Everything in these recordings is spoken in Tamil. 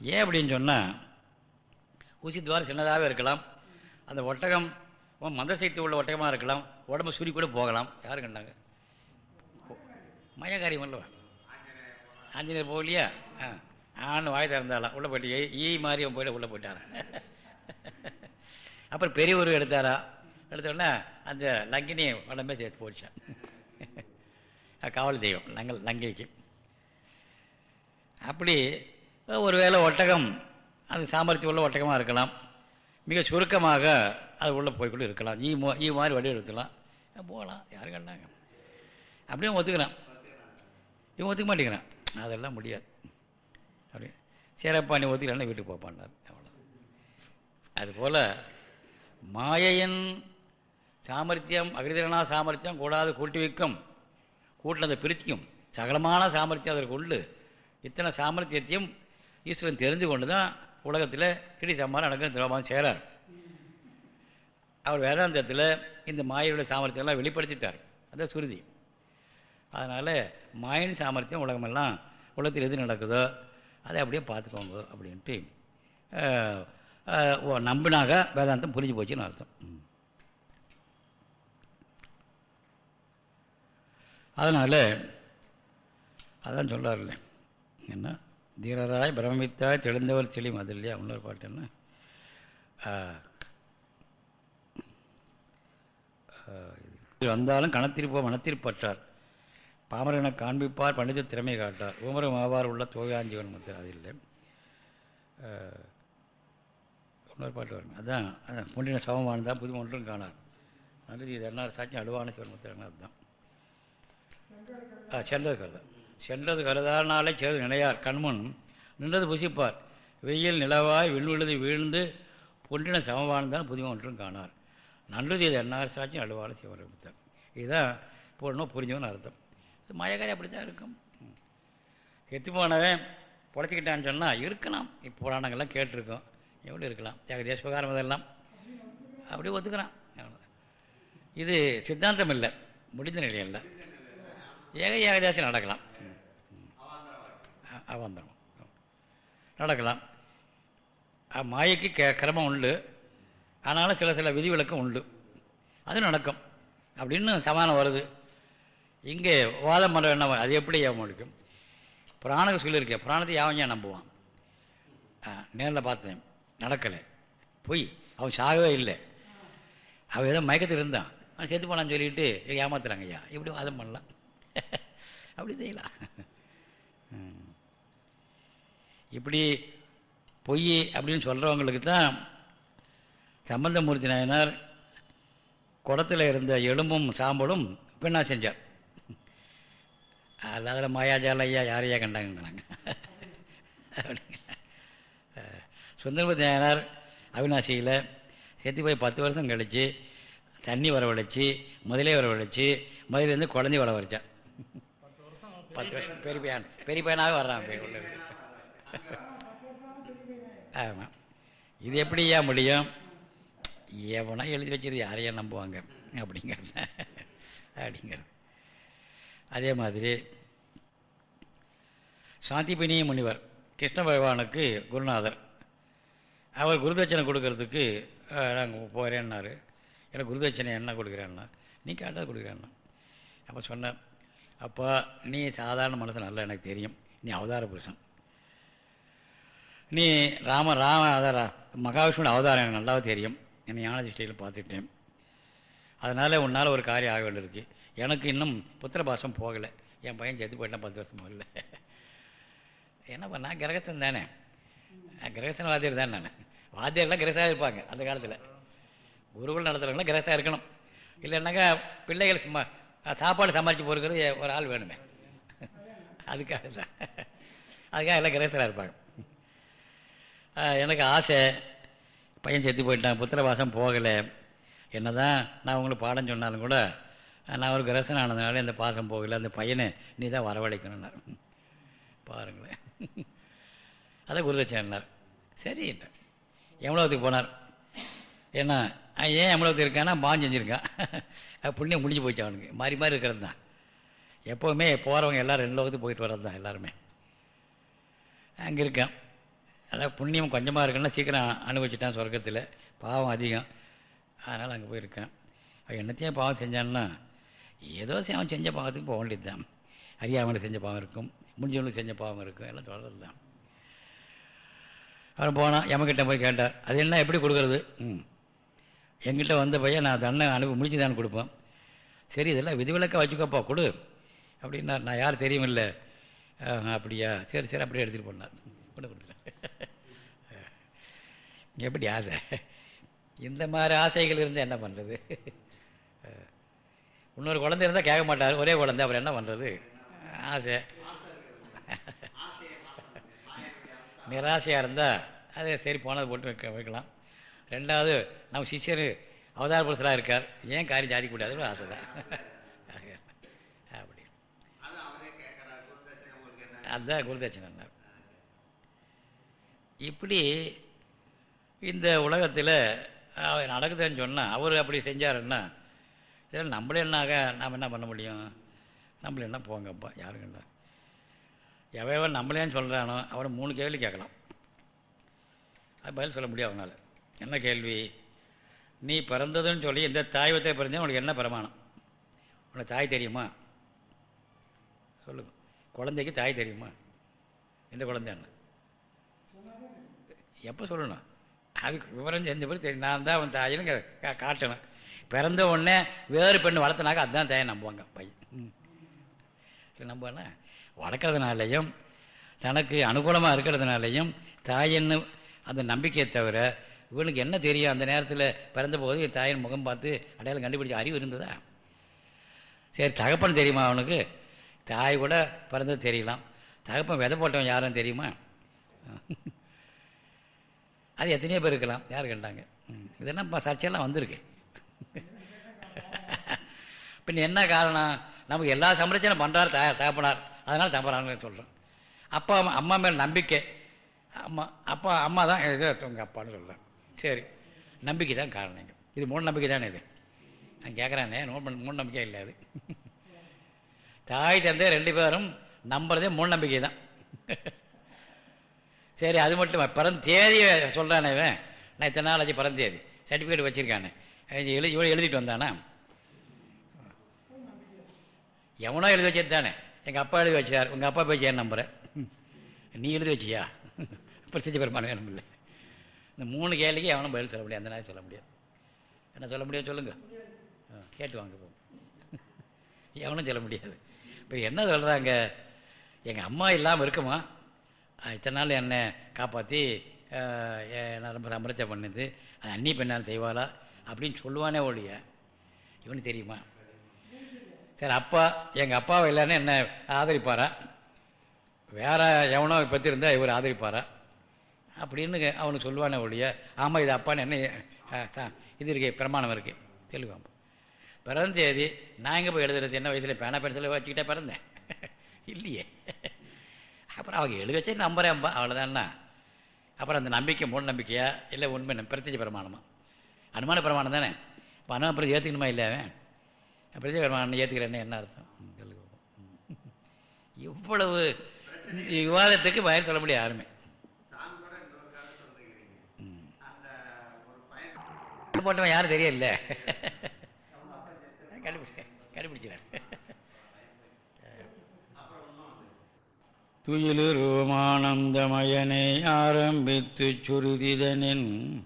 ஏன் அப்படின்னு சொன்னால் ஊசி துவாரம் சின்னதாகவே இருக்கலாம். அந்த ஒட்டகம் மந்த சக்தி உள்ள ஒட்டகமாக இருக்கலாம். உடம்பு சுரி கூட போகலாம். யாரும் கண்டாங்க. மயக்காரியம் அல்லவா ஆஞ்சநேயர் போகலையா? ஆ. ஆண் வாய் திறந்தாலாம் உள்ளே போயிட்டு ஈ- மாதிரி அவன் போய்ட்டு உள்ளே போயிட்டாரா அப்புறம் பெரியவர் எடுத்தாரா? எடுத்தோடனே அந்த லங்கினி உடம்பே சேர்த்து போச்சான் காவல் தெய்வம். லங்கல் லங்கைக்கு. அப்படி ஒருவேளை ஒட்டகம் அது சாமர்த்தியம் உள்ள ஒட்டகமாக இருக்கலாம். மிக சுருக்கமாக அது உள்ளே போய்கொண்டு இருக்கலாம். ஈ மோ ஈ மாதிரி வடி போகலாம்? யாரும் கண்டாங்க. அப்படியே ஒத்துக்கிறான். இவன் ஒத்துக்க மாட்டேங்கிறான். அதெல்லாம் முடியாது. அப்படி சேரப்பா நீ ஒத்துக்கலன்னா வீட்டுக்கு போப்பான்னார் அவ்வளோ அதுபோல் மாயையின் சாமர்த்தியம் அகிரிதனா சாமர்த்தியம் கூடாது கூட்டி வைக்கும். கூட்டினதை பிரிச்சிக்கும். சகலமான சாமர்த்தியம் அதற்கு உண்டு. இத்தனை சாமர்த்தியத்தையும் ஈஸ்வரன் தெரிந்து கொண்டு தான் உலகத்தில் இடி சம்மாரம் நடக்கும் திரோபாகம் செய்கிறார் அவர் வேதாந்தத்தில் இந்த மாயனுடைய சாமர்த்தியம்லாம் வெளிப்படுத்திட்டார். அதான் சுருதி. அதனால் மாயின் சாமர்த்தியம் உலகமெல்லாம் உலகத்தில் எது நடக்குதோ அதை அப்படியே பார்த்துக்கோங்க அப்படின்ட்டு ஓ, நம்பினாக வேதாந்தம் புரிஞ்சு போச்சுன்னு அர்த்தம். அதனால் அதான் சொல்லார்ல என்ன? தீரராய் பிரமித்தாய் தெளிந்தவர் தெளியும் அது இல்லையா இன்னொரு பாட்டு என்ன? ஆஹ், வந்தாலும் கணத்திருப்போ மனத்திற்பட்டார் பாமரனை காண்பிப்பார் பண்டித திறமை காட்டார். ஊமரம் ஆவார் உள்ள தோயாஞ்சீவன் மத்திய அது இல்லை. ஆஹ், இன்னொரு பாட்டு வரும் அதான் அதான். பொன்னின சமமானதான் புது ஒன்றும் காணார். நல்லது இது என்ன சாட்சியம் அழுவான சிவன் மத்திய அதுதான் ஆ சென்றது சென்றது கருதானாலே செய்து நினையார். கண்முன் நின்றது புசிப்பார். வெயில் நிலவாய் விண்ணுழுது வீழ்ந்து பொன்றின சமவாழ்ந்தான் புதுமை ஒன்றும் காணார். நல்லது இது என்னார் சாட்சி அழுவால சிவரமித்தார் இதுதான் போடணும் புரிஞ்சவன் அர்த்தம். இது மயக்காரி அப்படி தான் இருக்கும். எத்து போனவன் பொழைச்சிக்கிட்டான்னு சொன்னால் இருக்கலாம். இப்போ புராணங்கள்லாம் கேட்டிருக்கோம். எவ்வளோ இருக்கலாம்? ஏக சுகாரம் இதெல்லாம் அப்படியே ஒத்துக்கிறான். இது சித்தாந்தம் இல்லை. முடிந்த நிலை இல்லை ஏக ஏகதாசி நடக்கலாம். அ- அவாந்தரம். நடக்கலாம். மாயக்கு மாயைக்கு கிரமம் உண்டு. ஆனாலும் சில சில விதிவிலக்கம் உண்டு. அது நடக்கும். அப்படின்னு சமானம் வருது. இங்கே வாதம் பண்ணுற என்ன அது எப்படி ஏன் முடிக்கும் புராணங்கள் சொல்லியிருக்கேன் பிராணத்தை யாவன் ஏன் நம்புவான் நேரில் பார்த்தேன். நடக்கலை. போய் அவன் சாகவே இல்லை. அவன் ஏதோ மயக்கத்தில் இருந்தான் அவன் செத்து போனான்னு சொல்லிட்டு ஏமாத்துறாங்க ஐயா இப்படி வாதம் பண்ணலாம்? அப்படி செய்யலாம் இப்படி பொய் அப்படின்னு சொல்கிறவங்களுக்கு தான் சம்பந்தமூர்த்தி நாயனார் குடத்தில் இருந்த எலும்பும் சாம்பலும் பெண்ணா செஞ்சார். அதில் மாயாஜால ஐயா யாரையா கண்டாங்கன்னாங்க. சுந்தரபதி நாயனார் அவினாசியில் சேர்த்து போய் பத்து வருஷம் கழித்து தண்ணி வரவழைச்சி முதலே வரவழைச்சி முதலேருந்து குழந்தை வரவழைச்சான் பத்து வருஷம் பெரிய பையன் பெரிய பையனாக வர்றான் போய் உள்ள ஆமாம் இது எப்படியா முடியும்? எவனா எழுதி வச்சது யாரையா நம்புவாங்க? அப்படிங்கிற அப்படிங்கிற அதே மாதிரி சாந்திபினி முனிவர் கிருஷ்ண பகவானுக்கு குருநாதர். அவர் குருதட்சணை கொடுக்கறதுக்கு நாங்கள் போகிறேன்னாரு எனக்கு குருதட்சணை என்ன கொடுக்குறேன்னா நீ கேட்டால் கொடுக்குறேன்னா. அப்போ சொன்னேன் அப்போ நீ சாதாரண மனசு நல்லா எனக்கு தெரியும். நீ அவதார புருஷன். நீ ராம ராம அவதார மகாவிஷ்ணுவோட அவதாரம் எனக்கு நல்லாவே தெரியும். என்னை ஞான திருஷ்டியில் பார்த்துட்டேன் அதனால் உன்னால் ஒரு காரியம் ஆக வேண்டியிருக்கு. எனக்கு இன்னும் புத்திரபாசம் போகலை. என் பையன் செத்து போயிட்டான் பத்து வருஷம் போகல. என்ன பண்ண கிரகத்தன் தானே. கிரகஸ்தன வாத்தியர் தானே நான். வாத்தியர்லாம் கிரகத்தாக இருப்பாங்க அந்த காலத்தில். குருகுல் நடத்துகிறவங்களாம் கிரகத்தாக இருக்கணும். இல்லைன்னாக்கா பிள்ளைகள் சும்மா சாப்பாடு சமாளித்து போகிறது ஒரு ஆள் வேணுமே. அதுக்காக தான் அதுக்காக எல்லாம் கிரேசராக இருப்பாங்க. எனக்கு ஆசை பையன் செத்து போயிட்டான் புத்திரவாசம் போகலை. என்ன தான் நான் உங்களுக்கு பாடம் சொன்னாலும் கூட நான் ஒரு கிரசன் ஆனதுனால இந்த பாசம் போகலை. அந்த பையனை நீ தான் வரவழைக்கணும்னார். பாருங்களேன். அதை குருதட்சணார் சரின்ட்டார் எவ்வளோத்துக்கு போனார். ஏன்னா ஏன் எவ்வளோத்து இருக்கான்னா பாஞ்சு செஞ்சுருக்கான். புண்ணியம் முடிஞ்சு போச்சு அவனுக்கு. மாறி மாறி இருக்கிறது தான். எப்போவுமே போகிறவங்க எல்லோரும் ரெண்டு லோகத்துக்கு போயிட்டு வர்றது தான் எல்லாருமே. அங்கே இருக்கான். அதான் புண்ணியம் கொஞ்சமாக இருக்குன்னா சீக்கிரம் அனுபவிச்சுட்டான் சொர்க்கத்தில். பாவம் அதிகம். அதனால் அங்கே போயிருக்கேன். அவன் என்னத்தையும் பாவம் செஞ்சான்னா ஏதோ அவன் செஞ்ச பாவத்துக்கு போக வேண்டியது தான் அறியாமல் செஞ்ச பாவம் இருக்கும். முடிஞ்சவங்களுக்கு செஞ்ச பாவம் இருக்கும். எல்லாம் தொடர்றது தான். அவர் போனான். எமக்கிட்ட போய் கேட்டார் அது என்ன எப்படி கொடுக்குறது? ம். எங்கிட்ட வந்த பையன் நான் தண்டனை அனுப்பி முடிச்சு தான் கொடுப்பேன் சரி இதெல்லாம் விதிவிலக்காக வச்சுக்கப்பா கொடு. அப்படின்னா நான் யார் தெரியுமில்ல. அப்படியா? சரி சரி அப்படியே எடுத்துகிட்டு போனார். கொண்டு கொடுத்துட்டேன் எப்படி ஆசை? இந்த மாதிரி ஆசைகள் இருந்தால் என்ன பண்ணுறது இன்னொரு குழந்தை இருந்தால் கேட்க மாட்டார். ஒரே குழந்தை அப்புறம் என்ன பண்ணுறது ஆசை. நிராசையாக இருந்தால் அது சரி போனது போட்டு வைக்க வைக்கலாம். ரெண்டாவது நம்ம சிஷ்யர் அவதார புருஷராக இருக்கார். ஏன் காரியம் சாதிக்க கூடாது ஆசை தான் அப்படி அதுதான் குருதட்சணை இப்படி இந்த உலகத்தில் நடக்குதுன்னு சொன்னால் அவர் அப்படி செஞ்சாருன்னா இதில் நம்மளே என்னாக நாம் என்ன பண்ண முடியும்? நம்மள என்ன போங்கப்பா யாருங்கண்ணா எவையவன் நம்மளேன்னு சொல்கிறானோ அவனை மூணு கேள்வி கேட்கலாம். அது பதில் சொல்ல முடியும் அவனால். என்ன கேள்வி? நீ பிறந்ததுன்னு சொல்லி இந்த தாய்வத்தை பிறந்தே உனக்கு என்ன பிரமாணம்? உனக்கு தாய் தெரியுமா? சொல்லுங்க. குழந்தைக்கு தாய் தெரியுமா? எந்த குழந்தைன்னு எப்போ சொல்லணும்? அதுக்கு விவரம் செஞ்ச பிறகு தெரியும். நான் தான் அவன் தாயின்னு காட்டணும். பிறந்த உடனே வேறு பெண்ணு வளர்த்தனாக்க அதுதான் தாயை நம்புவாங்க பையன். இல்லை நம்புவானா? வளர்க்குறதுனாலையும் தனக்கு அனுகூலமாக இருக்கிறதுனாலையும் தாயின்னு அந்த நம்பிக்கையை தவிர இவனுக்கு என்ன தெரியும்? அந்த நேரத்தில் பிறந்தபோது தாயின் முகம் பார்த்து அடையாளம் கண்டுபிடிச்ச அறிவு இருந்ததா? சரி தகப்பன் தெரியுமா அவனுக்கு? தாய் கூட பிறந்தது தெரியலாம். தகப்பன் விதை போட்டவன் யாரும் தெரியுமா? அது எத்தனையோ பேர் இருக்கலாம். யார் கண்டாங்க இதெல்லாம் இப்போ சர்ச்சையெல்லாம் வந்திருக்கு. பின் என்ன காரணம்? நமக்கு எல்லா சம்ரட்சணம் பண்ணுறாரு தா தகப்பனார். அதனால் தப்பறான்னு சொல்கிறோம் அப்பா அம்மா அம்மா மேலே நம்பிக்கை. அம்மா அப்பா அம்மா தான் இது உங்கள் அப்பான்னு சொல்கிறேன் சரி. நம்பிக்கை தான் காரணம் இது மூட நம்பிக்கை தானே இது? நான் கேட்குறானே மூணு மூட நம்பிக்கை இல்லை அது. தாய் தந்தை ரெண்டு பேரும் நம்புறதே மூட நம்பிக்கை தான். சரி அது மட்டும் பிறந்த தேதியை சொல்கிறானே நான் இத்தனை நாள் ஆச்சு பிறந்த தேதி. சர்டிஃபிகேட் வச்சுருக்கானே. எழுதி இவ்வளோ எழுதிட்டு வந்தானா? எவனோ எழுதி வச்சது தானே. எங்கள் அப்பா எழுதி வச்சார். உங்கள் அப்பா போய் ஏன் நம்புகிறேன் நீ எழுதி வச்சியா? பிரசித்தி பெருமானம் வேணும் இல்லை இந்த மூணு கேள்விக்கு எவனும் பதில் சொல்ல முடியாது. அந்த நேரம் சொல்ல முடியாது. என்ன சொல்ல முடியாது சொல்லுங்கள் கேட்டு வாங்க போ. எவனும் சொல்ல முடியாது. இப்போ என்ன சொல்கிறாங்க எங்கள் அம்மா இல்லாமல் இருக்குமா? இத்தனை நாள் என்னை காப்பாற்றி என்ன ரொம்ப சமரச்சை பண்ணுது அது அன்னி பெண்ணால் செய்வாளா? அப்படின்னு சொல்லுவானே ஒழிய இவனு தெரியுமா? சரி அப்பா எங்கள் அப்பாவை இல்லைன்னு என்ன ஆதரிப்பாரா? வேற எவனோ பற்றி இருந்தால் இவர் ஆதரிப்பாரா? அப்படின்னு அவனுக்கு சொல்லுவானே ஒழிய ஆமாம் இது அப்பான்னு என்ன இது இருக்கே பிரமாணம் இருக்கு. சொல்லுவான் பிறந்த தேதி நான் எங்கே போய் எழுதுறது என்ன வயசில் பேனா பென்சில் வச்சுக்கிட்டே பிறந்தேன் இல்லையே. அப்புறம் அவங்க எழுத வச்சு நம்புறேன்பா அவ்வளோதான்னா அப்புறம் அந்த நம்பிக்கை மூணு நம்பிக்கையா இல்லை உண்மை பிரத்யேக பிரமாணமா? அனுமான பிரமாணம் தானே? இப்போ அனுமான அப்புறம் ஏற்றுக்கணுமா இல்லை அவன்? பிரத்யேக பிரமாணம் ஏற்றுக்கிறேன்னு என்ன அர்த்தம்? இவ்வளவு விவாதத்துக்கு பயன் சொல்ல முடியாது யாருமே. போட்டவன் யாரும் தெரியல. கண்டுபிடி கண்டுபிடிச்சிடார் துயிலுருமானந்தமயனை ஆரம்பித்து சுருதிதனின்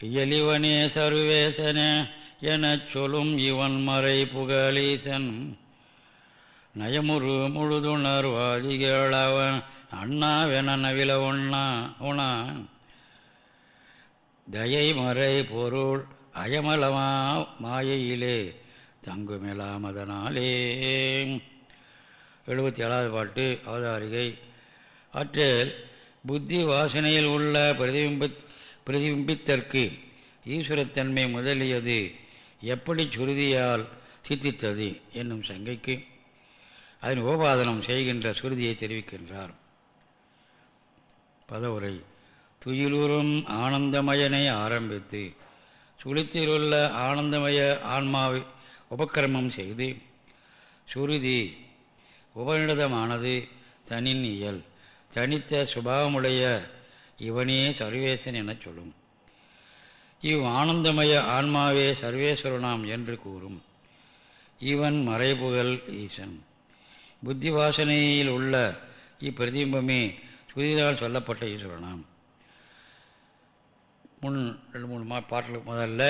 இயலிவனே சர்வேசனே எனச் சொல்லும் இவன் மறை புகழீசன். நயமுரு முழுதுணர்வாதிகளவன் அண்ணாவென நவில உண்ணா உணான். தயை மறை பொருள் அயமலமா மாயையிலே தங்குமிலாமதனாலே எழுபத்தி ஏழாவது பாட்டு அவதாரிகை. ஆற்றில் புத்தி வாசனையில் உள்ள பிரதிபிம்ப பிரதிபிம்பித்தற்கு ஈஸ்வரத்தன்மை முதலியது எப்படி சுருதியால் சித்தித்தது என்னும் சங்கைக்கு அதன் உபாதனம் செய்கின்ற சுருதியை தெரிவிக்கின்றார். பதவுரை. துயிலுறும் ஆனந்தமயனை ஆரம்பித்து சுழித்திலுள்ள ஆனந்தமய ஆன்மாவை உபக்கிரமம் செய்து சுருதி உபநிடதமானது தனின் இயல் தனித்த சுபாவமுடைய இவனே சர்வேசன் எனச் சொல்லும். இவ் ஆனந்தமய ஆன்மாவே சர்வேஸ்வரனாம் என்று கூறும். இவன் மறைபுகழ் ஈசன். புத்தி வாசனையில் உள்ள இப்பிரதிபிம்பமே சுதிதால் சொல்லப்பட்ட ஈஸ்வரனாம். முன் ரெண்டு மூணு மா பாட்டில் முதல்ல.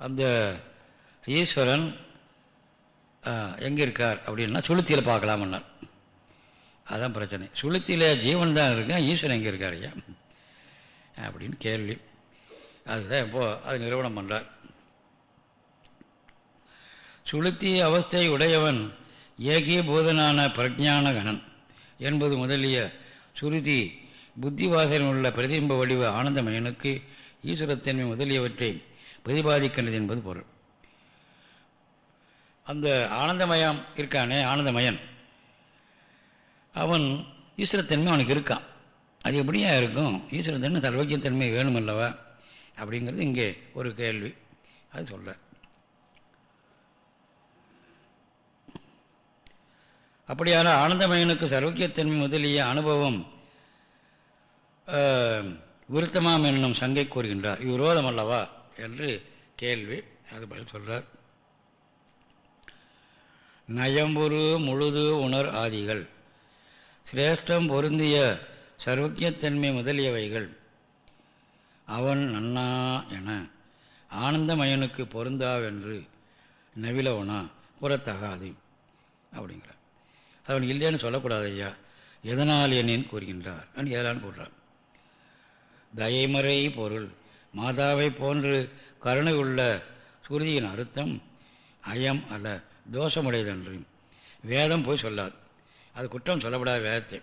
அந்த ஈஸ்வரன் எங்கே இருக்கார் அப்படின்னா சுளுத்தியில் பார்க்கலாம்னார் அதுதான் பிரச்சனை. சுளுத்தியில் ஜீவன் தான் இருக்கான் ஈஸ்வரன் எங்கே இருக்கார் ஐயா? அப்படின்னு கேள்வி. அதுதான் இப்போது அது நிறுவனம் பண்ணுறார் சுளுத்தி அவஸ்தை உடையவன் ஏகீபூதனான பிரஜான கணன் என்பது முதலிய சுருதி புத்திவாசலில் உள்ள பிரதிபிம்ப வடிவ ஆனந்தமயனுக்கு ஈஸ்வரத்தன்மை முதலியவற்றை பிரதிபாதிக்கின்றது என்பது பொருள். அந்த ஆனந்தமயம் இருக்கானே ஆனந்தமயன். அவன் ஈஸ்வரத்தன்மை அவனுக்கு இருக்கான் அது எப்படியா இருக்கும்? ஈஸ்வரத்தன்மை சர்வஜத்தன்மை வேணும் அல்லவா? அப்படிங்கிறது இங்கே ஒரு கேள்வி. அது சொல்ல அப்படியான ஆனந்தமயனுக்கு சர்வக்கியத்தன்மை முதலிய அனுபவம் விருத்தமாம் என்னும் சங்கை கூறுகின்றார். விரோதம் அல்லவா என்று கேள்வி அது பதில் சொல்கிறார் நயம்புரு முழுது உணர் ஆதிகள் சிரேஷ்டம் பொருந்திய சர்வக்கியத்தன்மை முதலியவைகள் அவன் நன்னா என ஆனந்தமயனுக்கு பொருந்தாவென்று நவிலவனா புறத்தகாது அப்படிங்கிறார். அவன் இல்லைன்னு சொல்லக்கூடாது ஐயா. எதனால் என்னின் கூறுகின்றார். అని ஏதான்னு கூறுறான் தயமறை பொருள். மாதாவை போன்று கருணை உள்ள சுருதியின் அர்த்தம் அயம் அல்ல தோஷமுடையதன்று. வேதம் போய் சொல்லாது. அது குற்றம் சொல்லப்படாத வேதத்தை.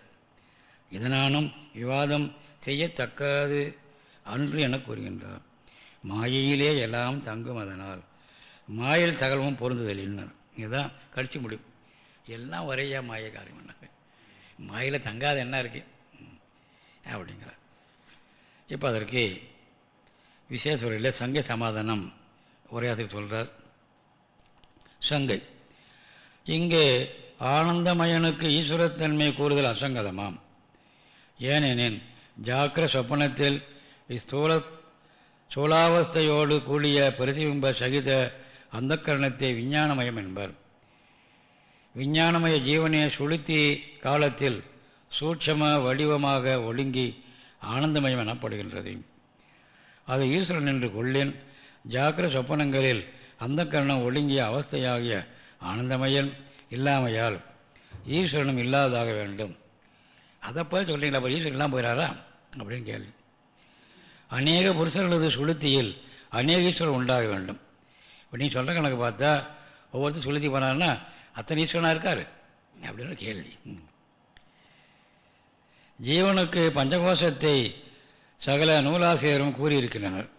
இதனாலும் விவாதம் செய்யத்தக்காது அன்று என கூறுகின்றார். மாயையிலே எல்லாம் தங்கும் அதனால் மாயில் தகவலும் பொருந்துதல் என்ன? இதுதான் கடிச்சு முடியும் எல்லாம் ஒரேயா மாய காரியம் என்ன மாயில் தங்காத என்ன இருக்கு? அப்படிங்கிறார். இப்போ அதற்கு விசேஷ உரையில் சங்கை சமாதானம் உரையாசிரியர் சொல்கிறார் சங்கை. இங்கே ஆனந்தமயனுக்கு ஈஸ்வரத்தன்மை கூறுதல் அசங்கதமாம். ஏனெனில் ஜாக்கிர சொப்பனத்தில் ஸ்தூல சூலாவஸ்தையோடு கூடிய பிரதிபிம்ப சகித அந்த கரணத்தை விஞ்ஞானமயம் என்பர். விஞ்ஞானமய ஜீவனை சுளுத்தி காலத்தில் சூட்சம வடிவமாக ஒழுங்கி ஆனந்தமயம் எனப்படுகின்றது அது ஈஸ்வரன் என்று கொள்ளேன் ஜாக்கிர சொப்பனங்களில் அந்த கரணம் ஒழுங்கிய அவஸ்தையாகிய ஆனந்தமயன் இல்லாமையால் ஈஸ்வரனும் இல்லாததாக வேண்டும். அதை போய் சொல்கிறீங்களா அப்போ ஈஸ்வரன் இல்லாமல் போயிடாரா அப்படின்னு கேள்வி. அநேக புருஷர்களது சுளுத்தியில் அநேக ஈஸ்வரன் உண்டாக வேண்டும். இப்போ நீ சொல்கிற கணக்கு பார்த்தா ஒவ்வொருத்தரும் சுளுத்தி போனார்னா அத்தனை ஈஸ்வரனாக இருக்கார்? அப்படின்னு கேள்வி. ஜீவனுக்கு பஞ்சகோஷத்தை சகல நூலாசிரியரும் கூறியிருக்கின்றனர்.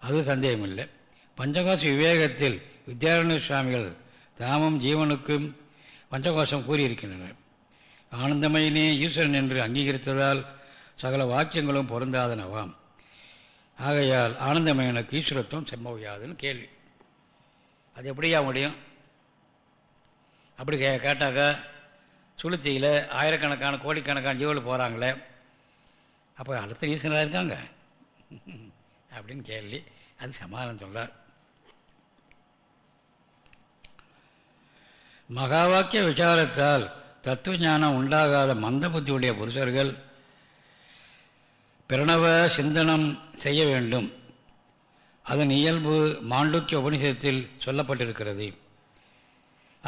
அது சந்தேகமில்லை. பஞ்சகோஷ விவேகத்தில் வித்யாரண சுவாமிகள் தாமும் ஜீவனுக்கும் பஞ்சகோஷம் கூறியிருக்கின்றனர். ஆனந்தமயனே ஈஸ்வரன் என்று அங்கீகரித்ததால் சகல வாக்கியங்களும் பொருந்தாதனவாம். ஆகையால் ஆனந்தமயனுக்கு ஈஸ்வரத்துவம் செம்மவையாதுன்னு கேள்வி. அது எப்படியா முடியும்? அப்படி கே கேட்டாக்கா சுளுத்தியில் ஆயிரக்கணக்கான கோடிக்கணக்கான ஜீவல் போகிறாங்களே அப்போ அடுத்த ஈஸ்வரனாக இருக்காங்க. அப்படின்னு கேள்வி. அது சமாதானம் சொல்கிறார் மகா வாக்கிய விசாரத்தால் தத்துவ ஞானம் உண்டாகாத மந்த புத்தியுடைய புருஷர்கள் பிரணவ சிந்தனம் செய்ய வேண்டும். அதன் இயல்பு மாண்டுக்கிய உபநிஷத்தில் சொல்லப்பட்டிருக்கிறது.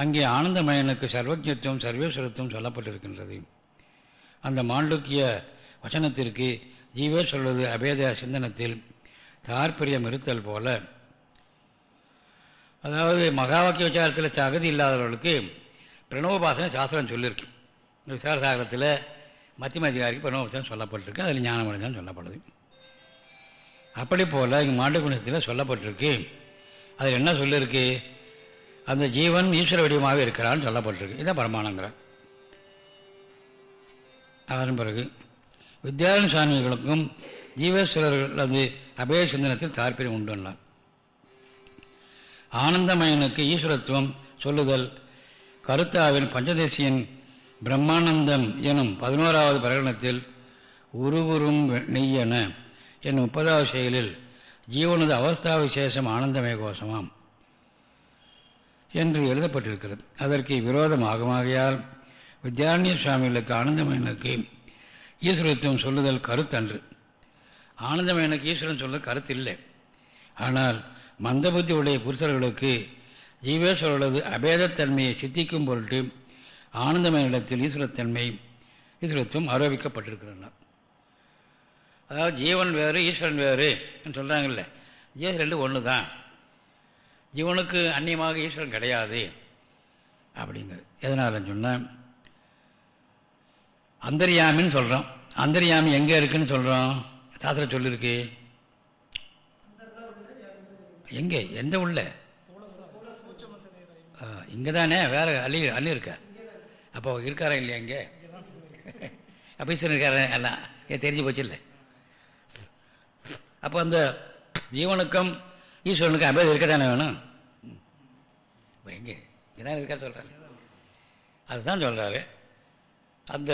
அங்கே ஆனந்தமயனுக்கு சர்வஜத்துவம் சர்வேஸ்வரத்துவம் சொல்லப்பட்டிருக்கின்றது. அந்த மாண்டுக்கிய வசனத்திற்கு ஜீவே சொல்வது அபேத சிந்தனத்தில் தாற்பயம் இருத்தல் போல. அதாவது மகா வாக்கிய விசாரத்தில் தகுதி இல்லாதவர்களுக்கு பிரணவபாசனை சாஸ்திரம் சொல்லியிருக்கு விசார சாகரத்தில் மத்திய அதிகாரிக்கு பிரணவபாசனம் சொல்லப்பட்டிருக்கு அதில் ஞானமடைஞ்சான் சொல்லப்படுது. அப்படி போல் இங்கே மாண்டு குணத்தில் சொல்லப்பட்டிருக்கு. அதில் என்ன சொல்லியிருக்கு அந்த ஜீவன் ஈஸ்வர வடிவமாகவே இருக்கிறான்னு சொல்லப்பட்டிருக்கு. இதான் பரமானங்கிற அதன் பிறகு வித்யாரண சுவாமிகளுக்கும் ஜீவேஸ்வரர்களது அபய சிந்தனத்தில் தாற்பயம் உண்டுன்னார். ஆனந்தமயனுக்கு ஈஸ்வரத்துவம் சொல்லுதல் கருத்தாவின் பஞ்சதேசியின் பிரம்மானந்தம் எனும் பதினோராவது பிரகடனத்தில் உருவுறும் நெய்யென என் முப்பதாவது செயலில் ஜீவனது அவஸ்தா விசேஷம் ஆனந்தமய கோஷமாம் என்று எழுதப்பட்டிருக்கிறது. அதற்கு விரோதமாகமாகையால் வித்யாரண்ய சுவாமிகளுக்கு ஆனந்தமயனுக்கு ஈஸ்வரத்துவம் சொல்லுதல் கருத்தன்று. ஆனந்தமயனுக்கு ஈஸ்வரன் சொல்ல கருத்து இல்லை ஆனால் மந்தபுத்தி உடைய புருஷர்களுக்கு ஜீவேஸ்வரர்களது அபேதத்தன்மையை சித்திக்கும் பொருட்டு ஆனந்தமயனிடத்தில் ஈஸ்வரத்தன்மை ஈஸ்வரத்துவம் ஆரோபிக்கப்பட்டிருக்கிறன அதாவது ஜீவன் வேறு ஈஸ்வரன் வேறு சொல்கிறாங்கல்ல ஜீவன் ரெண்டு ஒன்று தான் ஜீவனுக்கு அந்நியமாக ஈஸ்வரன் கிடையாது. அப்படிங்கிறது. எதனால் சொன்னால் அந்தரியாமின்னு சொல்கிறோம் அந்தரியாமி எங்கே இருக்குன்னு சொல்கிறோம் சாஸ்திரம் சொல்லியிருக்கு எங்கே? எந்த உள்ள இங்கே தானே வேறு அள்ளி அள்ளி இருக்க அப்போ இருக்காரா இல்லையா இங்கே? அப்போ ஈஸ்வரன் இருக்கார? எல்லாம் ஏன் தெரிஞ்சு போச்சு இல்லை. அப்போ அந்த ஜீவனுக்கும் ஈஸ்வரனுக்கும் அபேதம் இருக்க தானே வேணும்? எங்கே? இதான் இருக்கா சொல்கிறாரு அதுதான் சொல்கிறாரு அந்த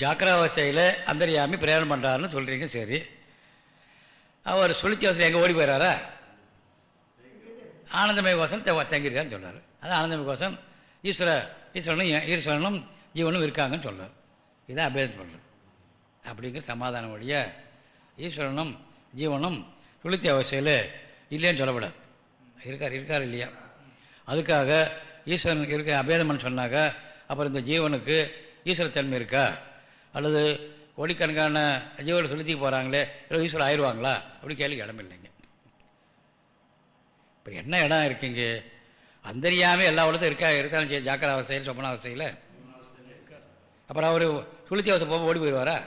ஜாக்கிராவசையில் அந்தரியாமி பிரயாணம் பண்ணுறாருன்னு சொல்கிறீங்க சரி. அவர் சுழிச்சி வசதி எங்கே ஓடி போயிடாரா ஆனந்தமய கோஷம் தங்கியிருக்காருன்னு சொல்கிறார் அது ஆனந்தமய கோஷம் ஈஸ்வர ஈஸ்வரனும் ஈஸ்வரனும் ஜீவனும் இருக்காங்கன்னு சொல்கிறார் இதான் அபேதம் சொல்கிறது அப்படிங்கிற சமாதானம் வழிய ஈஸ்வரனும் ஜீவனும் விழுத்தி அவசியில் இல்லைன்னு சொல்லப்படாது இருக்கார் இருக்கார் இல்லையா? அதுக்காக ஈஸ்வரன் இருக்க அபேதம்னு சொன்னாக்க அப்புறம் இந்த ஜீவனுக்கு ஈஸ்வரத்தன்மை இருக்கா? அல்லது கோடிக்கணக்கான ஜீவனை செலுத்தி போகிறாங்களே இல்லை ஈஸ்வரர் ஆயிடுவாங்களா? அப்படி கேள்வி இடம் இல்லைங்க இப்போ என்ன இடம் இருக்குங்க? அந்தரியாமல் எல்லா உலகத்தும் இருக்கா? இருக்காலும் சரி ஜாக்கிர அவசையில் சொப்பன அவசையில் அப்புறம் அவர் சுளுத்தி அவசை போக ஓடி போயிடுவாரா?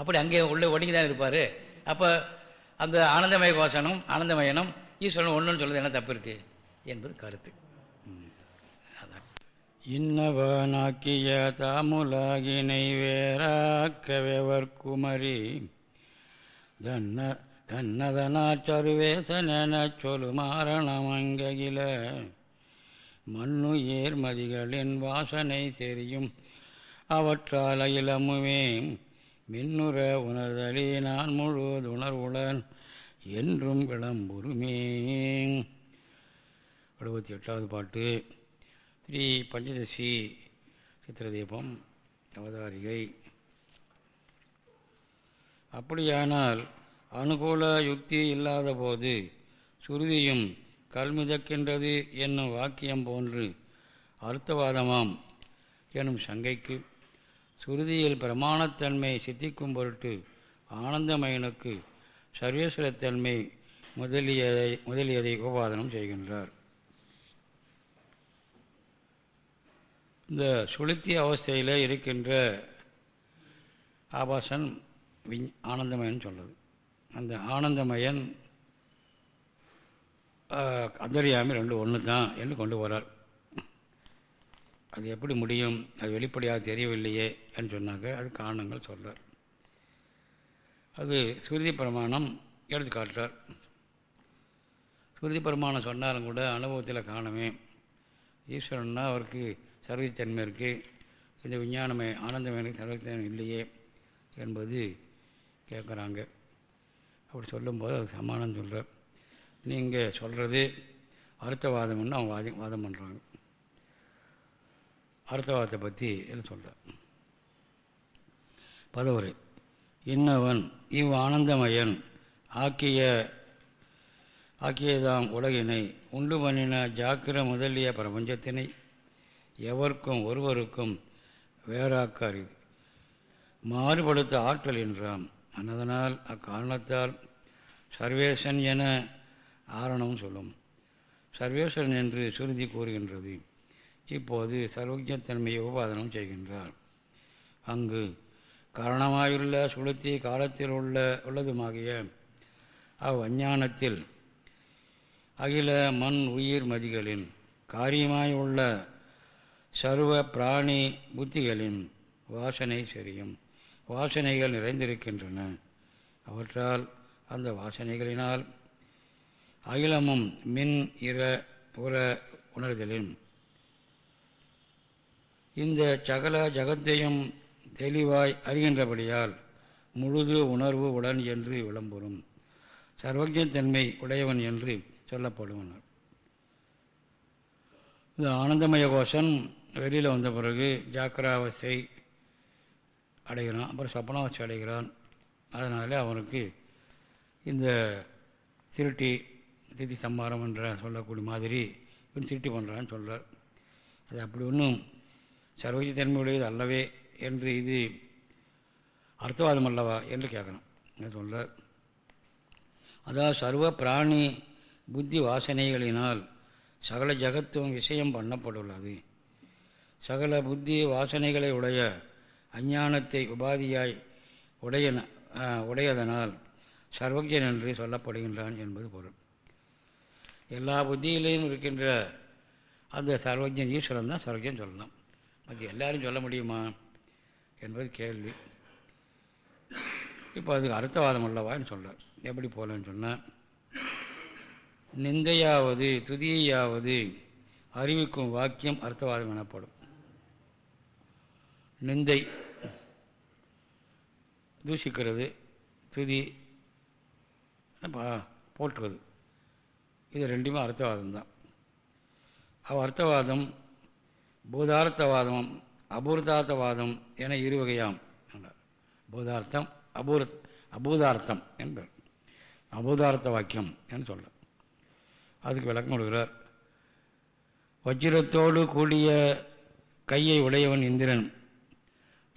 அப்படி அங்கே உள்ளே ஒடுங்கி தான் இருப்பார். அப்போ அந்த ஆனந்தமய கோஷனும் ஆனந்தமயனும் ஈஸ்வரன் ஒன்றுன்னு சொல்கிறது என்ன தப்பு இருக்குது என்பது கருத்து. இன்னவனாக்கிய தாமுலாகினை வேறாக்கவெவர் குமரி தன்ன தன்னதனாச்சருவேசன சொல்லு மண்ணு மண்ணுயிர் மதிகளின் வாசனை தெரியும். அவற்றால் இளமுமே மின்னுற உணர்தலி நான் முழுவதுணர்வுடன் என்றும் விளம்புருமே எழுபத்தி எட்டாவது பாட்டு. ஸ்ரீ பஞ்சதசி சித்திரதீபம் அவதாரிகை. அப்படியானால் அனுகூல யுக்தி இல்லாத போது சுருதியும் கல்மிதக்கின்றது என்னும் வாக்கியம் போன்று அர்த்தவாதமாம் எனும் சங்கைக்கு சுருதியில் பிரமாணத்தன்மை சித்திக்கும் பொருட்டு ஆனந்தமயனுக்கு சர்வேஸ்வரத்தன்மை முதலியதை முதலியதை உபாதனம் செய்கின்றார். இந்த சுளுத்தி அவஸ்தையில் இருக்கின்ற ஆபாசன் விஞ் ஆனந்தமயன் சொல்லுது அந்த ஆனந்தமயன் அந்தரியாமல் ரெண்டு ஒன்று தான் என்று கொண்டு வரார் அது எப்படி முடியும்? அது வெளிப்படையாக தெரியவில்லையே என்று சொன்னாங்க. அது காரணங்கள் சொல்கிறார் அது சுருதி பிரமாணம் எடுத்து காட்டுறார். சுருதி பிரமாணம் சொன்னாலும் கூட அனுபவத்தில் காணமே. ஈஸ்வரன்னா அவருக்கு சர்வத்தன்மை இருக்குது இந்த விஞ்ஞானமே ஆனந்தமேனுக்கு சர்வத்தன்மை இல்லையே என்பது கேட்குறாங்க. அப்படி சொல்லும்போது அது சமானம் சொல்கிறார் நீங்கள் சொல்கிறது அர்த்தவாதம்னு அவங்க வாதம் வாதம் பண்ணுறாங்க அர்த்தவாதத்தை பற்றி என்ன சொல்கிறார் பதவுரை. இன்னவன் இவ் ஆனந்தமயன் ஆக்கிய ஆக்கியதாம் உலகினை உண்டு பண்ணின ஜாக்கிர முதலிய பிரபஞ்சத்தினை எவருக்கும் ஒருவருக்கும் வேறாக்க அறிவு. மாறுபடுத்த ஆற்றல் என்றாம். அன்னதனால் அக்காரணத்தால் சர்வேசன் என ஆரணம் சொல்லும். சர்வேஸ்வரன் என்று சுருதி கூறுகின்றது. இப்போது சர்வஜத்தன்மையை உபாதனம் செய்கின்றார். அங்கு காரணமாயுள்ள சுளுத்தி காலத்தில் உள்ள உள்ளதுமாகிய அவ்வஞ்ஞானத்தில் அகில மண் உயிர் மதிகளின் காரியமாயுள்ள சர்வ பிராணி புத்திகளின் வாசனை சரியும் வாசனைகள் நிறைந்திருக்கின்றன. அவற்றால் அந்த வாசனைகளினால் அகிலமும் மின் இர உர உணர்தலின் இந்த சகல ஜகத்தையும் தெளிவாய் அறிகின்றபடியால் முழுது உணர்வு உடன் என்று விளம்பரும் சர்வஜத்தன்மை உடையவன் என்று சொல்லப்படுவனர். இந்த ஆனந்தமய கோஷன் வெளியில் வந்த பிறகு ஜாக்கிராவஸ்தை அடைகிறான் அப்புறம் சொப்பனாவஸ்தை அடைகிறான். அதனால் அவனுக்கு இந்த திருட்டி திதி சம்மாரம் என்ற சொல்லக்கூடிய மாதிரி இவன் திருட்டி பண்ணுறான்னு சொல்கிறார் அது அப்படி ஒன்றும் சர்வஜத்தன்மையுடையது அல்லவே என்று இது அர்த்தவாதம் அல்லவா என்று கேட்கணும். என்ன சொல்கிறார் அதாவது சர்வ பிராணி புத்தி வாசனைகளினால் சகல ஜகத்துவம் விஷயம் பண்ணப்பட்டுள்ளது. சகல புத்தி வாசனைகளை உடைய அஞ்ஞானத்தை உபாதியாய் உடைய உடையதனால் சர்வஜன் என்று சொல்லப்படுகின்றான் என்பது பொருள். எல்லா புத்தியிலையும் இருக்கின்ற அந்த சர்வஜன் ஈஸ்வரன் தான் சர்வஜன் சொல்லலாம். அது எல்லாரும் சொல்ல முடியுமா என்பது கேள்வி. இப்போ அதுக்கு அர்த்தவாதம் அல்லவான்னு சொல்கிறார் எப்படி போகலன்னு சொன்னால் நிந்தையாவது துதியையாவது அறிவிக்கும் வாக்கியம் அர்த்தவாதம் எனப்படும் நிந்தை தூஷிக்கிறது துதி போற்றுவது. இது ரெண்டுமே அர்த்தவாதம் தான் அவ் அர்த்தவாதம் பூதார்த்தவாதம் அபூர்தார்த்தவாதம் என இரு வகையாம் பூதார்த்தம் அபூர் அபூதார்த்தம் என்பர். அபூதார்த்த வாக்கியம் என்று சொல்ல அதுக்கு விளக்கம் கொடுக்கிறார். வஜ்ரத்தோடு கூடிய கையை உடையவன் இந்திரன்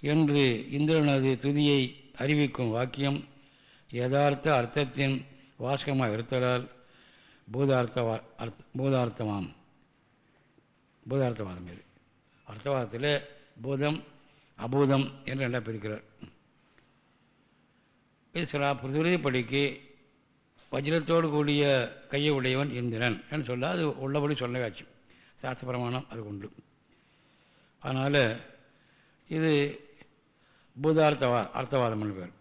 என்று இந்திரனது துதியை அறிவிக்கும் வாக்கியம் யதார்த்த அர்த்தத்தின் வாசகமாக இருத்தலால் பூதார்த்த அர்த்த பூதார்த்தமாம். பூதார்த்தவாதம் இது. அர்த்தவாதத்தில் பூதம் அபூதம் என்று நல்லா பிரிக்கிறார். இது சில வஜ்ரத்தோடு கூடிய கையை உடையவன் இந்திரன் என்று சொல்ல அது உள்ளபடி சொல்லவாச்சு சாஸ்திர பிரமாணம் அது உண்டு. அதனால் இது பூதார்த்தவா அர்த்தவாதம்னு பேர்.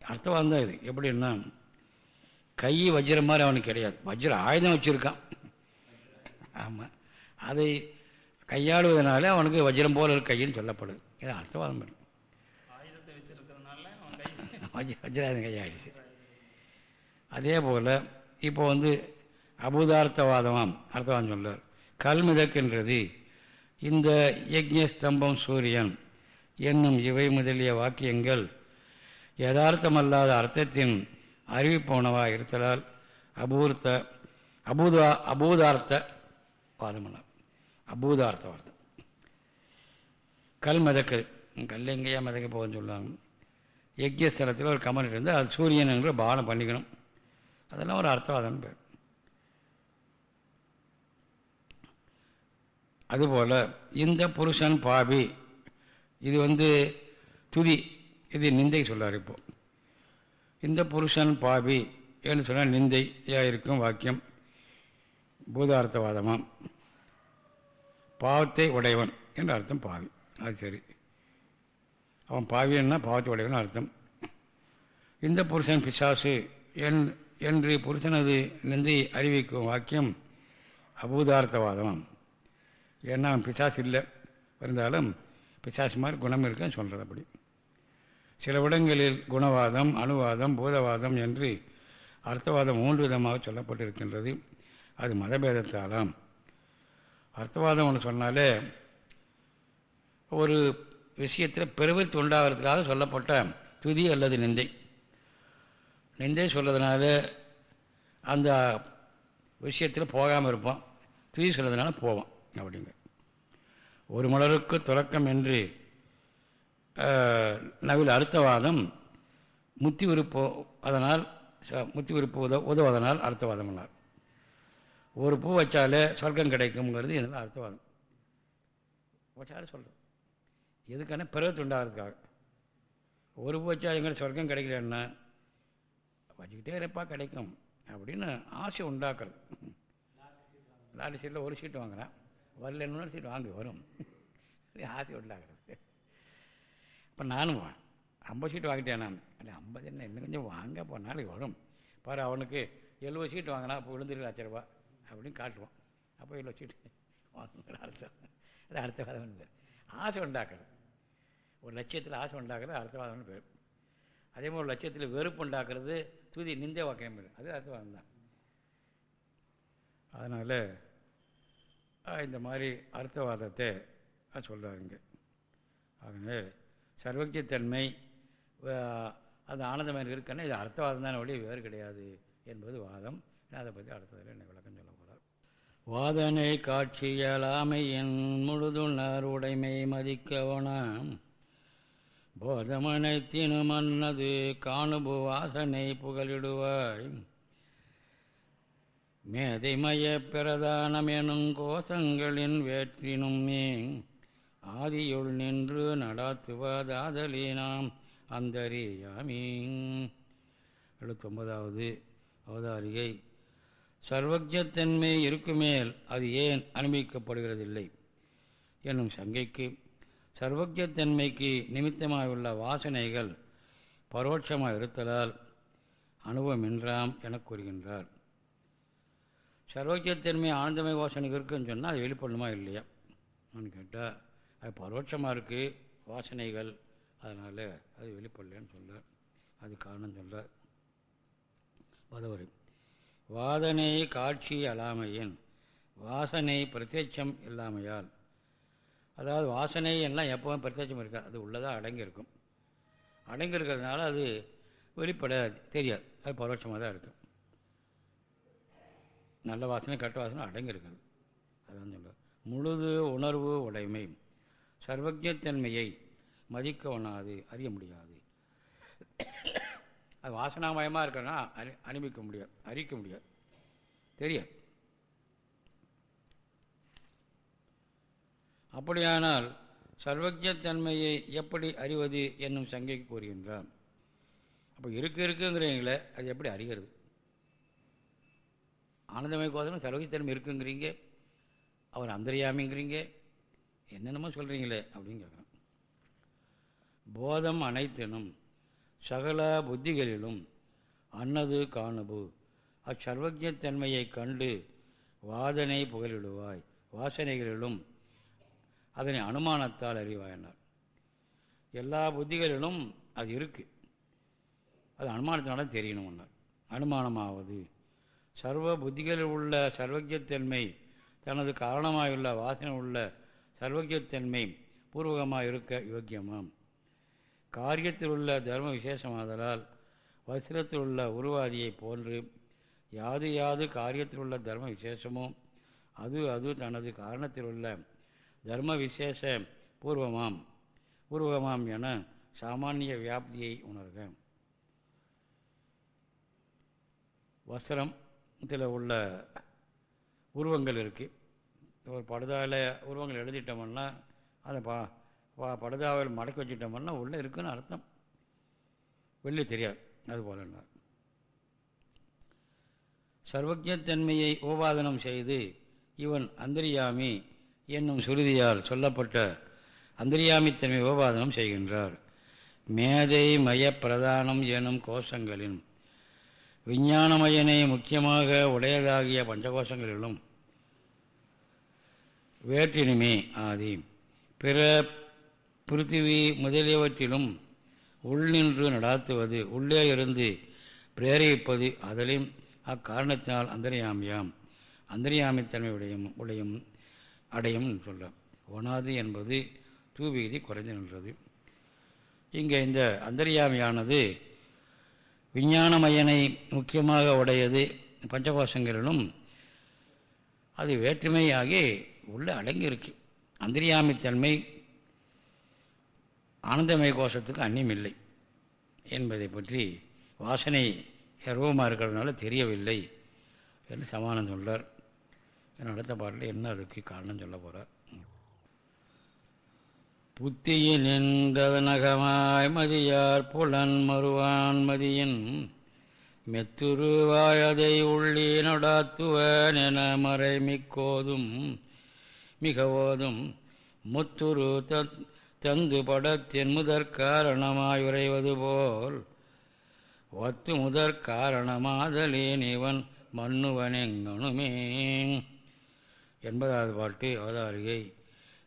அர்த்தவாதம் தான் இது. எப்படின்னா கை வஜ்ரம் மாதிரி அவனுக்கு கிடையாது. வஜ்ர ஆயுதம் வச்சுருக்கான். ஆமாம் அதை கையாளுவதனால அவனுக்கு வஜ்ரம் போல ஒரு கைன்னு சொல்லப்படுது. இது அர்த்தவாதம் பண்ணு. வஜ்ராயுதம் கையாடிச்சு அதே போல் இப்போ வந்து அபுதார்த்தவாதமாம். அர்த்தவாதம் சொல்றார். கல் மிதக்கின்றது. இந்த யஜ்யஸ்தம்பம் சூரியன் என்னும் இவை முதலிய வாக்கியங்கள் யதார்த்தமல்லாத அர்த்தத்தின் அறிவிப்போனவாக இருத்தலால் அபூர்த்த அபூதா அபூதார்த்த வாதமனார் அபூதார்த்த வாதம் கல் மதக்கு கல் எங்கேயா மதக்க போகுதுன்னு சொல்லுவாங்க. யஜ்யஸ்தலத்தில் ஒரு கமல் இருந்தால் அது சூரியன் என்று பானம் பண்ணிக்கணும். அதெல்லாம் ஒரு அர்த்தவாதம் பேர். அதுபோல் இந்த புருஷன் பாபி இது வந்து துதி இது நிந்தை சொல்லார் இப்போது இந்த புருஷன் பாபி என்று சொன்னால் நிந்தையாக இருக்கும் வாக்கியம். பூதார்த்தவாதமாக பாவத்தை உடையவன் என்று அர்த்தம் பாவி. அது சரி. அவன் பாவியன்னா பாவத்தை உடையவன் அர்த்தம். இந்த புருஷன் பிசாசு என் என்று புருஷனது நிந்தை அறிவிக்கும் வாக்கியம் அபூதார்த்தவாதம். ஏன்னா அவன் பிசாசு இல்லை. இருந்தாலும் பிசாசு மாதிரி குணம் இருக்கான்னு சொல்கிறது அப்படி. சில இடங்களில் குணவாதம் அணுவாதம் பூதவாதம் என்று அர்த்தவாதம் மூன்று விதமாக சொல்லப்பட்டிருக்கின்றது. அது மதபேதத்தாலாம். அர்த்தவாதம் ஒன்று சொன்னாலே ஒரு விஷயத்தில் பெருவிற்று உண்டாகிறதுக்காக சொல்லப்பட்ட துதி அல்லது நிந்தை. நிந்தை சொல்கிறதுனால அந்த விஷயத்தில் போகாமல் இருப்போம். துதி சொல்கிறதுனால போவோம் அப்படிங்க. ஒரு மலருக்கு துறக்கம் என்று நவில் அர்த்தவாதம் முத்தி உறுப்பு அதனால் முத்தி உறுப்பு உத உதவுவதனால் அர்த்தவாதம் என்னார். ஒரு பூ வச்சாலே சொர்க்கம் கிடைக்குங்கிறது அர்த்தம் அர்த்தவாதம் வச்சாலே சொல்கிறோம் எதுக்கான பிறகு துண்டாகிறதுக்காக. ஒரு பூ வச்சா எங்கே சொர்க்கம் கிடைக்கலன்னா வச்சுக்கிட்டே இருப்பா கிடைக்கும். அப்படின்னு ஆசை உண்டாக்குறது. லாரி சீட்டில் ஒரு சீட்டு வாங்குறான் வரல இன்னொரு சீட்டு வாங்கி வரும். ஆசை உண்டாகிறது இப்போ நானும் ஐம்பது சீட்டு வாங்கிட்டேன் நான். இல்லை ஐம்பது என்ன? இன்னும் கொஞ்சம் வாங்க போனாலும் வரும். பாரு அவனுக்கு எழுபது சீட்டு வாங்கினா அப்போ விழுந்துருக்கு லட்ச ரூபா. அப்படின்னு காட்டுவோம். அப்போ எழுபது வச்சுட்டு வாங்கிற அர்த்தம். அது அர்த்தவாதம் பேர். ஆசை உண்டாக்குறது. ஒரு லட்சியத்தில் ஆசை உண்டாக்குறது அர்த்தவாதம்னு பேர். அதே மாதிரி ஒரு லட்சியத்தில் வெறுப்பு உண்டாக்குறது தூதி நிந்தே வாக்கியம் பேர். அது அர்த்தவாதம் தான். அதனால் இந்த மாதிரி அர்த்தவாதத்தை சொல்கிறாருங்க ஆகவே சர்வஜத்தன்மை அது ஆனந்தமயன் இருக்குன்னா இது அர்த்தவாதம் தான் ஒளி வேறு கிடையாது என்பது வாதம். அதை பற்றி அடுத்ததில் என்ன வாதனை காட்சியலாமையின் முழுதுணர் உடைமை மதிக்கவனாம். போதமனைத்தினும் அன்னது காணுபு வாசனை புகழிடுவாய் மேதைமய பிரதானம் எனும் கோஷங்களின் வேற்றினும் நீ ஆதியுள் நின்று நடாத்துவதாதலி நாம் அந்தரியாமீ எழுபத்தொன்பதாவது அவதாரிகை சர்வஜத்தன்மை இருக்குமேல் அது ஏன் அனுபவிக்கப்படுகிறதில்லை? என்னும் சங்கைக்கு சர்வஜத்தன்மைக்கு நிமித்தமாக உள்ள வாசனைகள் பரோட்சமாக இருத்தலால் அனுபவமின்றாம் என கூறுகின்றார். சர்வஜத்தன்மை ஆனந்தமய வாசனைக்கு இருக்குன்னு சொன்னால் அது வெளிப்படணுமா இல்லையா? நான் கேட்டால் அது பரோட்சமாக இருக்குது வாசனைகள் அதனால் அது வெளிப்படலன்னு சொல்கிறார் அது காரணம் சொல்கிறார் பதவரி வாதனை காட்சி அலாமையின் வாசனை பிரத்யட்சம் இல்லாமையால். அதாவது வாசனை எல்லாம் எப்போவும் பிரத்யட்சம் இருக்காது அது உள்ளதாக அடங்கியிருக்கும். அடங்கியிருக்கிறதுனால அது வெளிப்படாது தெரியாது. அது பரோட்சமாக தான் இருக்கும் நல்ல வாசனை கட்ட வாசனை அடங்கியிருக்கிறது. அதான் சொல்ல முழுது உணர்வு உடைமை சர்வஜத்தன்மையை மதிக்க ஒண்ணாது அறிய முடியாது. அது வாசனாமயமாக இருக்கிறனா அறி அனுபவிக்க முடியாது அறிக்க முடியாது. தெரியாது அப்படியானால் சர்வஜத்தன்மையை எப்படி அறிவது என்னும் சங்கைக்கு கூறுகின்றான். அப்போ இருக்கு இருக்குங்கிறீங்களே அது எப்படி அறிகிறது? ஆனந்தமய கோதனம் சர்வஜத்தன்மை இருக்குங்கிறீங்க அவர் அந்தரியாமிங்கிறீங்க என்னென்னமோ சொல்கிறீங்களே அப்படின்னு கேட்குறான் போதம் அனைத்தினும் சகல புத்திகளிலும் அன்னது காணபு. அச்சர்வஜத்தன்மையை கண்டு வாதனை புகழிடுவாய் வாசனைகளிலும் அதனை அனுமானத்தால் அறிவாயினார் எல்லா புத்திகளிலும் அது இருக்குது அது அனுமானத்தினால தெரியணும்னார் அனுமானமாவது. சர்வ புத்திகளில் உள்ள சர்வஜத்தன்மை தனது காரணமாயுள்ள வாசனை உள்ள சர்வஜத்தன்மை பூர்வகமாக இருக்க யோக்கியமாம். காரியத்தில் உள்ள தர்ம விசேஷமாதலால் வஸ்திரத்தில் உள்ள உருவாதியை போன்று யாது யாது காரியத்தில் உள்ள தர்ம விசேஷமோ அது அது தனது காரணத்தில் உள்ள தர்ம விசேஷ பூர்வமாம். பூர்வமாம் என சாமானிய வியாப்தியை உணர்க. வஸ்திரத்தில் உள்ள உருவங்கள் இருக்குது ஒரு படுதாவில் உருவங்கள் எழுதிட்டோம்னா அதை பா படுதாவில் மடக்கி வச்சுட்டோம்னா உள்ளே இருக்குன்னு அர்த்தம். வெளியே தெரியாது அது போலன்னார். சர்வஜத்தன்மையை உபாதனம் செய்து இவன் அந்தரியாமி என்னும் சுருதியால் சொல்லப்பட்ட அந்தரியாமித்தன்மை உபாதனம் செய்கின்றார். மேதை மய பிரதானம் எனும் கோஷங்களின் விஞ்ஞானமயனை முக்கியமாக உடையதாகிய பஞ்சகோஷங்களிலும் வேற்றினுமே ஆதி. பிற பிருத்திவி முதலியவற்றிலும் உள்நின்று நடாத்துவது உள்ளே இருந்து பிரேரிப்பது அதிலும் அக்காரணத்தினால் அந்தரியாமியாம். அந்தரியாமித்தன்மை உடையும் உடையும் அடையும் சொல்ல ஒனாது என்பது தூவிகிதி குறைந்து நின்றது. இங்கே இந்த அந்தரியாமியானது விஞ்ஞானமயனை முக்கியமாக உடையது பஞ்சகோஷங்களிலும் அது வேற்றுமையாகி உள்ளே அடங்கியிருக்கு. அந்தரியாமித்தன்மை ஆனந்தமய கோஷத்துக்கு அந்நியமில்லை என்பதை பற்றி வாசனை கர்வமாக இருக்கிறதுனால தெரியவில்லை என்று சமானம் சொல்கிறார் அடுத்த பாட்டில் என்ன அதுக்கு காரணம் சொல்ல போகிறார் புத்தியில் நின்றதனகமாய் மதியார் புலன் மறுவான் மதியின் மெத்துருவாயதை உள்ளே நடாத்துவன் என மறை மிக்கோதும் மிகவோதும் முத்துரு தத் தந்து படத்தின் முதற் காரணமாய் உறைவது போல். ஒத்து முதற் காரணமாதலேன் இவன் மன்னுவனெங்கனுமே என்பதாவது பாட்டு அவதாரிகை.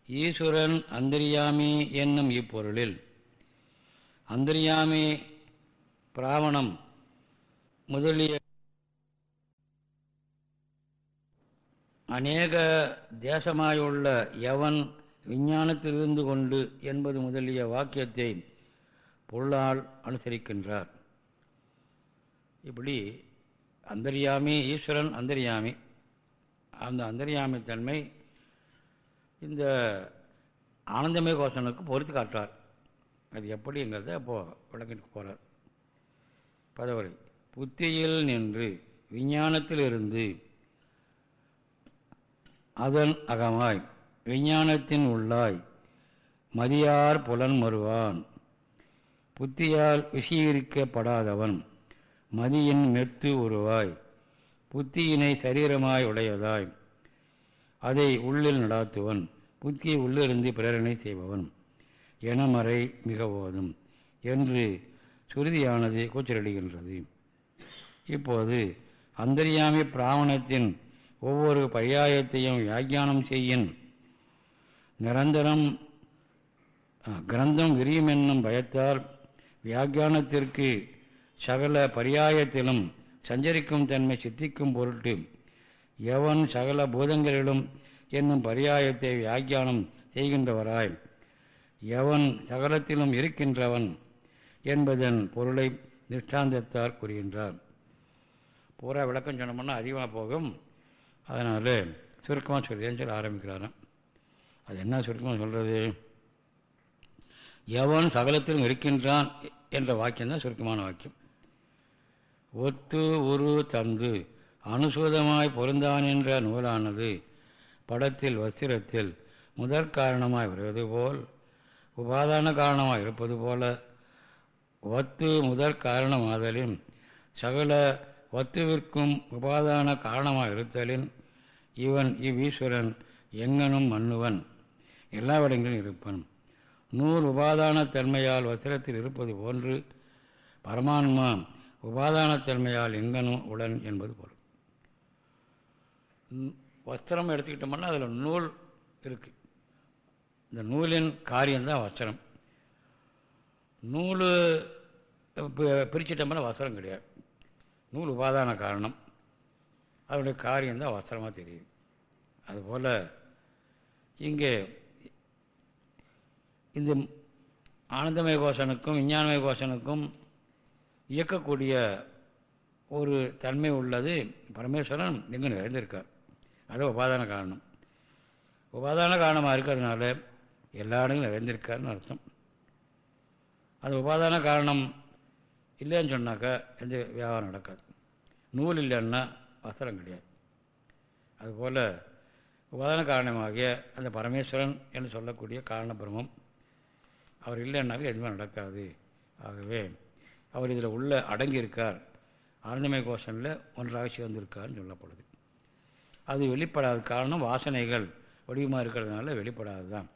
ஈஸ்வரன் அந்தரியாமி என்னும் இப்பொருளில். அந்தரியாமி பிராமணம் முதலிய அநேக தேசமாயுள்ள எவன் விஞ்ஞானத்திலிருந்து கொண்டு என்பது முதலிய வாக்கியத்தை பொருளால் அனுசரிக்கின்றார். இப்படி அந்தரியாமி ஈஸ்வரன் அந்தரியாமி. அந்த அந்தரியாமி தன்மை இந்த ஆனந்தமே கோஷனுக்கு பொறுத்து காட்டுறார். அது எப்படிங்கிறத அப்போது விளக்கிட்டு போகிறார் பதவரை புத்தியில் நின்று விஞ்ஞானத்திலிருந்து அதன் அகமாய் விஞ்ஞானத்தின் உள்ளாய் மதியார் புலன் மறுவான். புத்தியால் விஷீகரிக்கப்படாதவன் மதியின் மெத்து உருவாய். புத்தியினை சரீரமாய் உடையதாய். அதை உள்ளில் நடாத்துவன். புத்தியை உள்ளிருந்து பிரேரணை செய்பவன். எனமறை மிக ஓதும் என்று சுருதியானது கூச்சலிடுகின்றது இப்போது அந்தரியாமி பிராமணத்தின் ஒவ்வொரு பரியாயத்தையும் வியாக்கியானம் செய்யின் நிரந்தரம் கிரந்தம் விரியும் என்னும் பயத்தால் வியாக்கியானத்திற்கு சகல பரியாயத்திலும் சஞ்சரிக்கும் தன்மை சித்திக்கும் பொருட்டு எவன் சகல பூதங்களிலும் என்னும் பரியாயத்தை வியாக்கியானம் செய்கின்றவராய் எவன் சகலத்திலும் இருக்கின்றவன் என்பதன் பொருளை நிஷ்டாந்தத்தார் கூறுகின்றார். பூரா விளக்கம் சொன்னோம்னா அதிகமாக போகும். அதனால் சுருக்கமாக சொல்லியேன்னு சொல்லி ஆரம்பிக்கிறாராம். அது என்ன சுருக்கமாக சொல்கிறது எவன் சகலத்திலும் இருக்கின்றான் என்ற வாக்கியம் தான் சுருக்கமான வாக்கியம். ஒத்து உரு தந்து அனுசூதமாய் பொருந்தான் என்ற நூலானது படத்தில் வஸ்திரத்தில் முதற் காரணமாய் வருவது போல் உபாதான காரணமாக இருப்பது போல ஒத்து முதற் காரணமாதலின் சகல ஒத்துவிற்கும் உபாதான காரணமாக இருத்தலின் இவன் இவ்வீஸ்வரன் எங்கனும் மன்னுவன். எல்லா இடங்களிலும் இருப்பன். நூல் உபாதான தன்மையால் வஸ்திரத்தில் இருப்பது போன்று பரமான்மா உபாதான தன்மையால் எங்கனும் உடன் என்பது பொருள். வஸ்திரம் எடுத்துக்கிட்டோம்னா அதில் நூல் இருக்குது இந்த நூலின் காரியம்தான் வஸ்திரம். நூல் பிரிச்சிட்டோம்னா வஸ்திரம் கிடையாது. நூல் உபாதான காரணம். அதனுடைய காரியம்தான் வஸ்திரமாக தெரியுது. அதுபோல் இங்கே இந்த ஆனந்தமய கோஷனுக்கும் விஞ்ஞானமய கோஷனுக்கும் இயக்கக்கூடிய ஒரு தன்மை உள்ளது. பரமேஸ்வரன் எங்கே நிறைந்திருக்கார். அது உபாதான காரணம். உபாதான காரணமாக இருக்கிறதுனால எல்லா இடங்களும் நிறைந்திருக்காருன்னு அர்த்தம். அது உபாதான காரணம் இல்லைன்னு சொன்னாக்கா எந்த வியாபாரம் நடக்காது. நூல் இல்லைன்னா வஸ்திரம் கிடையாது. அதுபோல் உபாதான காரணமாகிய அந்த பரமேஸ்வரன் என்று சொல்லக்கூடிய காரணபிரமம் அவர் இல்லைன்னாவே எதுவுமே நடக்காது. ஆகவே அவர் இதில் உள்ள அடங்கியிருக்கார். ஆனந்தமய கோஷனில் ஒன்றாக சேர்ந்திருக்காருன்னு சொல்லப்படுது. அது வெளிப்படாத காரணம் வாசனைகள் வடிவமாக இருக்கிறதுனால வெளிப்படாது தான்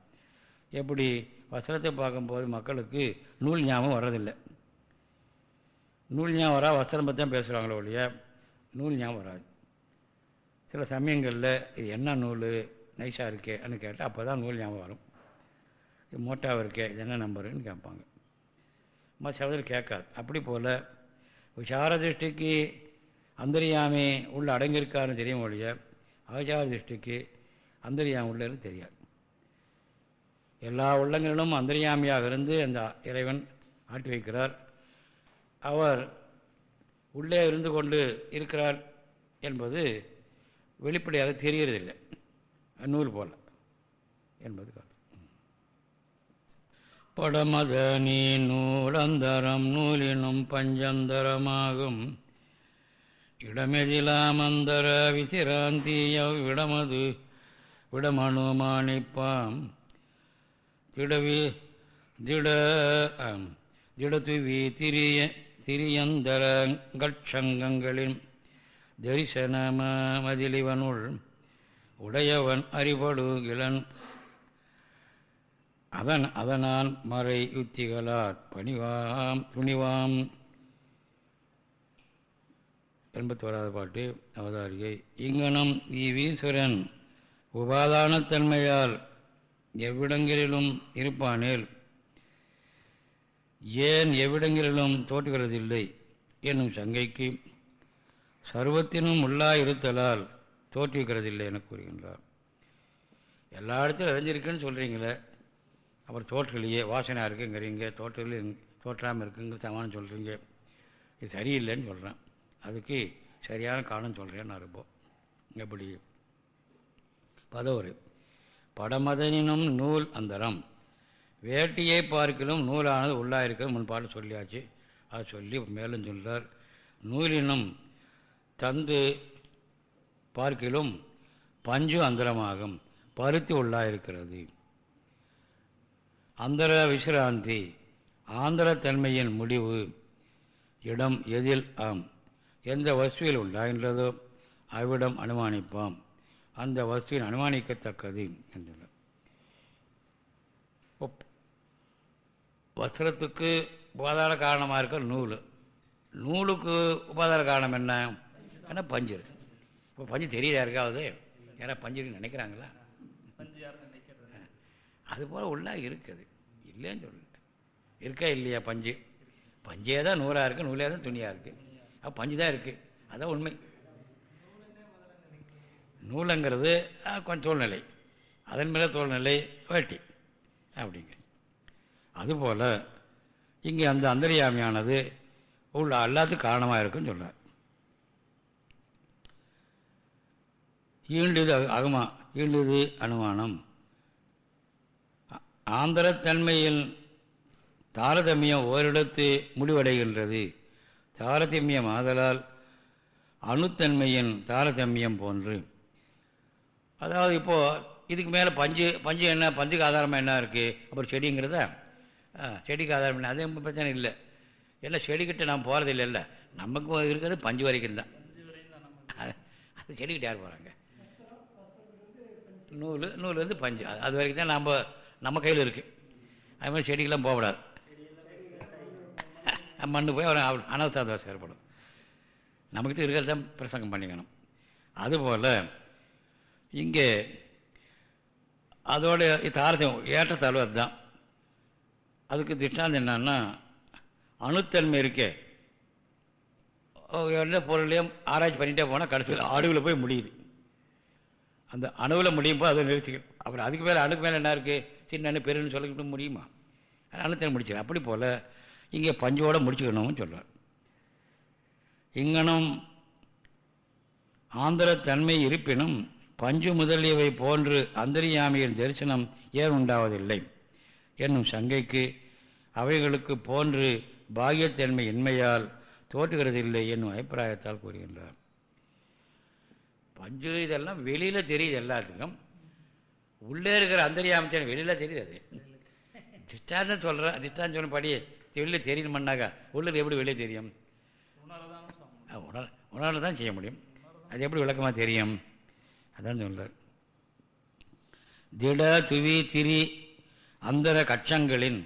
எப்படி? வஸ்திரத்தை பார்க்கும்போது மக்களுக்கு நூல் ஞாபகம் வர்றதில்லை. நூல் ஞாபகம் வரா வஸ்திரம் பற்றி தான் பேசுகிறாங்களோ ஒழிய நூல் ஞாபகம் வராது. சில சமயங்களில் இது என்ன நூல் நைஸாக இருக்கேன்னு கேட்டால் அப்போ தான் நூல் ஞாபகம் வரும். இது இருக்கே இது என்ன நம்பருன்னு கேட்பாங்க. மற்ற சகோதரர் கேட்காது. அப்படி போல் விசார திருஷ்டிக்கு அந்தரியாமே உள்ள அடங்கியிருக்காருன்னு தெரியும் ஒழிய அவசார திருஷ்டிக்கு அந்தரியாமி உள்ளது தெரியாது. எல்லா உள்ளங்களிலும் அந்தரியாமியாக இருந்து அந்த இறைவன் ஆட்டி வைக்கிறார். அவர் உள்ளே இருந்து கொண்டு இருக்கிறார் என்பது வெளிப்படையாக தெரியறதில்லை. நூல் போல் என்பது படமத நீ நூலந்தரம் நூலினும் பஞ்சந்தரமாகும். இடமெதிலாமந்தர விசிராந்தியவ் விடமது விடமனுமானிப்பாம். திடவி திட திடத்துவி திரிய திரியந்தரங்கட்சங்கங்களின் தரிசனமதிலிவனுள் உடையவன் அறிபடுகிலன் அதன் அதனால் மறை யுத்திகளால் பணிவாம் துணிவாம். எண்பத்தோராவது பாட்டு அவதாரிகை. இங்கனம் ஈவீஸ்வரன் உபாதானத்தன்மையால் எவ்விடங்களிலும் இருப்பானேல் ஏன் எவ்விடங்களிலும் தோற்றுகிறதில்லை என்னும் சங்கைக்கு சர்வத்தினும் உள்ளா இருத்தலால் தோற்றுவிக்கிறதில்லை என கூறுகின்றார். எல்லா இடத்திலும் இறஞ்சிருக்குன்னு சொல்கிறீங்களே அப்புறம் தோற்றலையே வாசனையாக இருக்குங்கிறீங்க தோற்றல் தோற்றாமல் இருக்குங்கிற சமானம் சொல்கிறீங்க இது சரியில்லைன்னு சொல்கிறேன் அதுக்கு சரியான காரணம் சொல்கிறேன் நான் இருப்போம் எப்படி? பதவரு. படமதனினும் நூல் அந்தரம். வேட்டியை பார்க்கலும் நூலானது உள்ளாயிருக்கிறது முன்பாடு சொல்லியாச்சு. அது சொல்லி மேலும் சொல்கிறார் நூலினும் தந்து பார்க்கிலும் பஞ்சு அந்தரமாகும். பருத்தி உள்ளாயிருக்கிறது. அந்தர விசிராந்தி ஆந்திரத்தன்மையின் முடிவு. இடம் எதில்? ஆம். எந்த வஸ்துவில் உண்டாகின்றதோ? அவ்விடம் அனுமானிப்பாம். அந்த வஸ்துவின் அனுமானிக்கத்தக்கது என்றார் வஸ்திரத்துக்கு உபாதார காரணமாக இருக்க நூல். நூலுக்கு உபாதார காரணம் என்ன? ஏன்னா பஞ்சு இருக்கு. இப்போ பஞ்சு தெரியல யாருக்காவது? யாரா பஞ்சு நினைக்கிறாங்களா அது போல் உள்ளா இருக்குது. இல்லையான்னு சொல்லிட்டு இருக்கா இல்லையா பஞ்சு? பஞ்சே தான் நூறாக இருக்குது நூலே தான் துணியாக இருக்குது அப்போ பஞ்சு தான் இருக்குது அதான் உண்மை. நூலுங்கிறது கொஞ்சம் சூழ்நிலை. அதன் மேலே சூழ்நிலை வேட்டி. அப்படிங்க. அதுபோல் இங்கே அந்த அந்தரியாமையானது உள்ள எல்லாத்துக்கும் காரணமாக இருக்குன்னு சொல்கிறார் ஈண்டுது அகமா. ஈண்டுது அனுமானம். ஆந்திரத்தன்மையில் தாரதமியம் ஓரிடத்து முடிவடைகின்றது. தாரதமியம் ஆதலால் அணுத்தன்மையின் தாரதமியம் போன்று. அதாவது இப்போது இதுக்கு மேலே பஞ்சு பஞ்சு என்ன பஞ்சுக்கு ஆதாரமாக என்ன இருக்குது அப்புறம் செடிங்கிறத செடிக்கு ஆதாரம் என்ன? அது பிரச்சனை இல்லை. எல்லாம் செடிக்கிட்ட நான் போகிறது இல்லை. நமக்கு இருக்கிறது பஞ்சு வரைக்கும் தான். அது செடிக்கிட்ட யார் போகிறாங்க நூல் நூல் வந்து பஞ்சு. அது வரைக்கும் தான் நம்ம நம்ம கையில் இருக்குது அது மாதிரி செடிக்கெல்லாம் போகக்கூடாது. மண்ணு போய் அவன் அனவசாரம் ஏற்படும். நம்மக்கிட்ட இருக்கிறத தான் பிரசங்கம் பண்ணிக்கணும் அதுபோல் இங்கே அதோட தாரதம் ஏற்றத்தாழ்வு அதுதான். அதுக்கு திட்டாந்து என்னன்னா அணுத்தன்மை இருக்கே. எந்த பொருளையும் ஆராய்ச்சி பண்ணிகிட்டே போனால் கடைசியில் அணுவில் போய் முடியுது. அந்த அணுவில் முடியும் போது அதை நிறுத்திக்கணும். அப்புறம் அதுக்கு மேலே அணுக்கு மேலே என்ன இருக்குது தின்னு பெருன்னு சொல்லிக்கிட்டு முடியுமா? அணுத்தன்மை முடிச்சிடும் அப்படி போல் இங்கே பஞ்சோடு முடிச்சுக்கணும்னு சொல்கிறார் இங்கனம் ஆந்திரத்தன்மை இருப்பினும் பஞ்சு முதலியவை போன்று அந்தரியாமியின் தரிசனம் ஏன் உண்டாவதில்லை? என்னும் சங்கைக்கு அவைகளுக்கு போன்று பாகியத்தன்மை இன்மையால் தோற்றுகிறதில்லை என்னும் அபிப்பிராயத்தால் கூறுகின்றார். பஞ்சு இதெல்லாம் வெளியில் தெரியுது எல்லாத்துக்கும். உள்ளே இருக்கிற அந்தரியாமத்தின் வெளியில் தெரியுது அது. திட்டாந்தான் சொல்கிறேன் திட்டான்னு சொன்ன படி வெளியில் தெரியணுமன்னாக்கா உள்ளது எப்படி வெளியே தெரியும்? உணர உணர்வு தான் செய்ய முடியும். அது எப்படி விளக்கமாக தெரியும்? அதான் சொல்கிறார் திட துவி திரி அந்தர கச்சங்களின்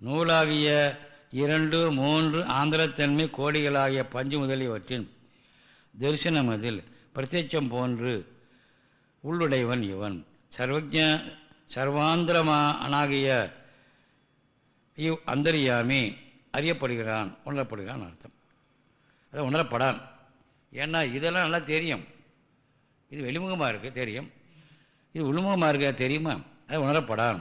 நூலாகிய இரண்டு மூன்று ஆந்திரத்தன்மை கோடிகளாகிய பஞ்சு முதலியவற்றின் தரிசனம் அதில் பிரத்யட்சம் போன்று உள்ளுடையவன் இவன். சர்வஜ சர்வாந்திரமானாகிய இவ் அந்தரியாமி அறியப்படுகிறான் உணரப்படுகிறான் அர்த்தம். அதை உணரப்படான். ஏன்னா இதெல்லாம் நல்லா தெரியும். இது வெளிமுகமாக இருக்குது தெரியும். இது உள்முகமாக இருக்க தெரியுமா? அது உணரப்படான்.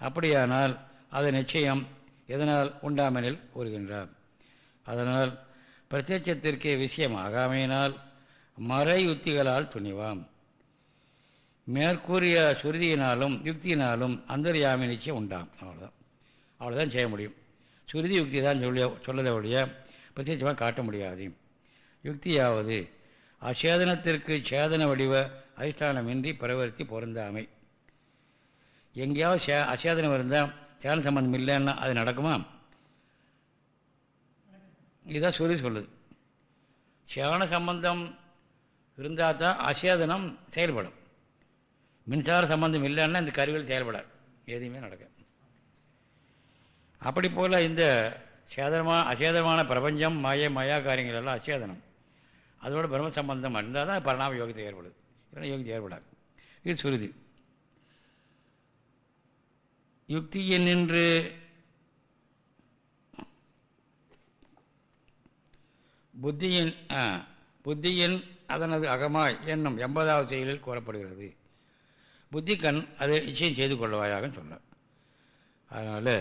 அப்படியானால் அது நிச்சயம் எதனால் உண்டாமெனில் கூறுகின்றார். அதனால் பிரத்யட்சத்திற்கே விஷயம் ஆகாமையினால் மறை யுத்திகளால் துணிவாம். மேற்கூறிய சுருதியினாலும் யுக்தியினாலும் அந்தர்யாமி நிச்சயம் உண்டாம். அவ்வளோதான் அவ்வளோதான் செய்ய முடியும். சுருதி யுக்தி தான் சொல்லிய சொல்லதை ஒழிய பிரத்யட்சமாக காட்ட முடியாது. யுக்தியாவது அசேதனத்திற்கு சேதன வடிவ அதிஷ்டானமின்றி பரவர்த்தி பொருந்தாமை. எங்கேயாவது சே அசேதனம் இருந்தால் சேதன சம்பந்தம் இல்லைன்னா அது நடக்குமா? இதுதான் சொல்லி சொல்லுது. சேவன சம்பந்தம் இருந்தால் தான் அசேதனம் செயல்படும். மின்சார சம்பந்தம் இல்லைன்னா இந்த கருவிகள் செயல்படாது. எதுவுமே நடக்க அப்படி போல் இந்த சேதனமான அசேதமான பிரபஞ்சம் மாய மாயா காரியங்கள் எல்லாம் அசேதனம். அதோட பிரம்ம சம்பந்தம் இருந்தால் தான் பரிணாம யோகத்தை ஏற்படுது. இல்லைன்னா யோகத்தை ஏற்படாது. இது சுருதி. யுக்தியின் நின்று புத்தியின் புத்தியின் அதனது அகமாய் என்னும் எண்பதாவது செயலில் கூறப்படுகிறது. புத்தி கண் அதை நிச்சயம் செய்து கொள்வாயாக சொல்ல அதனால்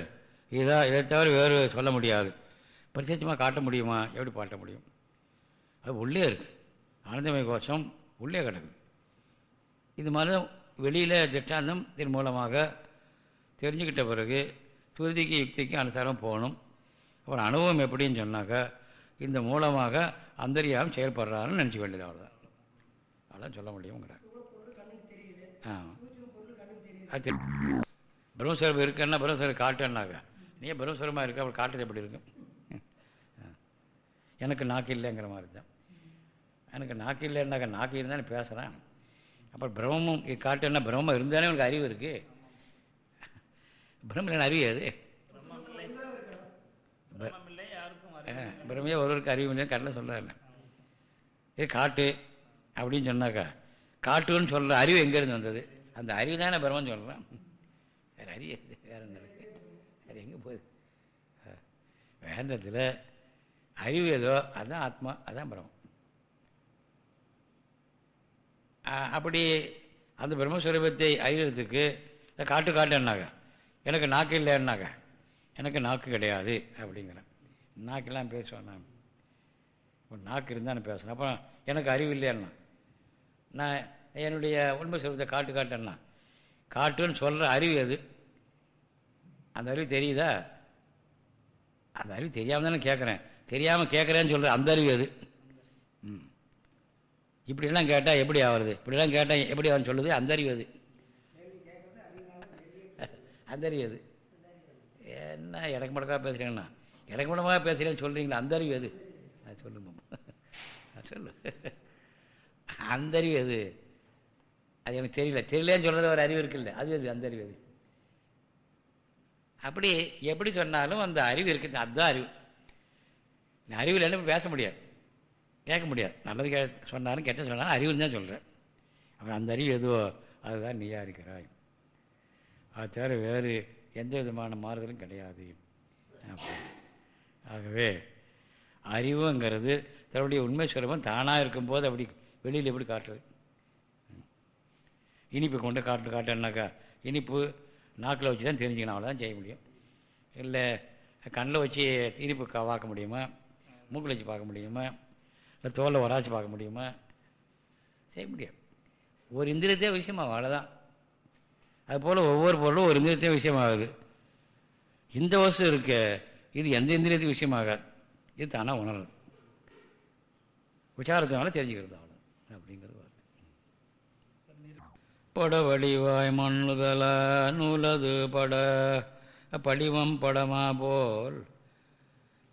இதாக இதை தவிர வேறு சொல்ல முடியாது. பிரத்யட்சமாக காட்ட முடியுமா? எப்படி பாட்ட முடியும்? அது உள்ளே இருக்குது ஆனந்தமய கோஷம் உள்ளே கிடக்குது இது மாதிரி வெளியில் திட்டாந்தம் இதன் மூலமாக தெரிஞ்சுக்கிட்ட பிறகு சுருதிக்கு யுக்திக்கு அனுசாரம் போகணும். அப்புறம் அனுபவம் எப்படின்னு சொன்னாக்கா இந்த மூலமாக அந்தரியாமல் செயல்படுறாருன்னு நினச்சிக்க வேண்டியது அவ்வளோதான் அவ்வளோதான் சொல்ல முடியுங்கிறார் ஆ. அது பிரம்மஸ்வரம் இருக்குன்னா பிரம்மஸ்வரம் காட்டுன்னாக்கா நீ பிரம்மஸ்வரமாக இருக்க? அப்புறம் காட்டுறது எப்படி இருக்கும் எனக்கு நாக்கு இல்லைங்கிற மாதிரி தான். எனக்கு நாக்கு இல்லைன்னாக்கா நாக்கு இருந்தானே பேசுகிறேன் அப்புறம் பிரம்மம் காட்டுன்னா பிரம்மம் இருந்தானே உனக்கு அறிவு இருக்குது பிரம்மன் அறிவு அது பிரம்மையே ஒருவருக்கு அறிவு இல்லைன்னு கரெக்டாக சொல்கிறாங்க ஏ காட்டு அப்படின்னு சொன்னாக்கா காட்டுன்னு சொல்கிற அறிவு எங்கேருந்து வந்தது? அந்த அறிவு தானே பிரம்மன் சொல்கிறேன் வேறு அறிவு வேறு என்ன இருக்குது அது எங்கே போகுது? வேந்தத்தில் அறிவு ஏதோ அதுதான் ஆத்மா அதுதான் பிரம்மம் அப்படி அந்த பிரம்மஸ்வரூபத்தை அறிகிறதுக்கு காட்டு காட்டுன்னாங்க. எனக்கு நாக்கு இல்லைன்னாங்க. எனக்கு நாக்கு கிடையாது அப்படிங்கிறேன். நாக்கெல்லாம் பேசுவேன் நான். நாக்கு இருந்தால் நான் பேசுகிறேன் அப்புறம் எனக்கு அறிவு இல்லையாண்ணா நான் என்னுடைய உண்மை சொல்வதை காட்டு காட்டேன்னா. காட்டுன்னு சொல்கிற அறிவு அது அந்த அறிவு தெரியுதா? அந்த அறிவு தெரியாமல் தானே கேட்குறேன் தெரியாமல் கேட்குறேன்னு சொல்கிற அந்த அறிவு அது ம். இப்படிலாம் கேட்டால் எப்படி ஆகுறது இப்படிலாம் கேட்டால் எப்படி ஆகுன்னு சொல்லுது? அந்த அறிவு அது அந்த அறிவு அது என்ன இடக்கு மடக்காக பேசுகிறேங்கண்ணா இடக்கு மடமாக பேசுகிறேன்னு சொல்கிறீங்களா அந்த அறிவு எது? அது சொல்லுங்க சொல்லு. அந்த அறிவு அது அது எனக்கு தெரியல. தெரியலன்னு சொல்கிறது ஒரு அறிவு இருக்குல்ல. அது அது அந்த அறிவு அது அப்படி எப்படி சொன்னாலும் அந்த அறிவு இருக்குது. அதுதான் அறிவு. அறிவில் என்ன பேச முடியாது. கேட்க முடியாது. நல்லது கே சொன்னாலும் கெட்ட சொன்னாலும் அறிவுன்னு தான் சொல்கிறேன் அப்புறம் அந்த அறிவு எதுவோ அதுதான் நீயா இருக்கிறாய் அது தவிர வேறு எந்த விதமான மாறுதலும் கிடையாது. ஆகவே அறிவுங்கிறது தன்னுடைய உண்மை சுரபம் தானாக இருக்கும்போது அப்படி வெளியில் எப்படி காட்டுறது? இனிப்பு கொண்டு காட்டு காட்டுனாக்கா இனிப்பு நாக்கில் வச்சு தான் தெரிஞ்சுக்கணும் அவ்வளோதான் செய்ய முடியும். இல்லை கண்ணில் வச்சு இனிப்பு பார்க்க முடியுமா? மூக்கில் வச்சு பார்க்க முடியுமா? இல்லை தோலில் உராச்சி பார்க்க முடியுமா? செய்ய முடியாது. ஒரு இந்திரியத்தே விஷயமாகும் அவ்வளோதான் அதுபோல் ஒவ்வொரு பொருளும் ஒரு இந்திரியத்தையும் விஷயமாகுது. இந்த வசு இருக்க இது எந்த இந்திரியத்தையும் விஷயமாகாது. இது தானாக உணரது விசாரத்தினால தெரிஞ்சுக்கிறது அவ்வளோ அப்படிங்கிறது. பட வடிவாய் மண்ணுதல நூலது பட படிவம் படமா போல்.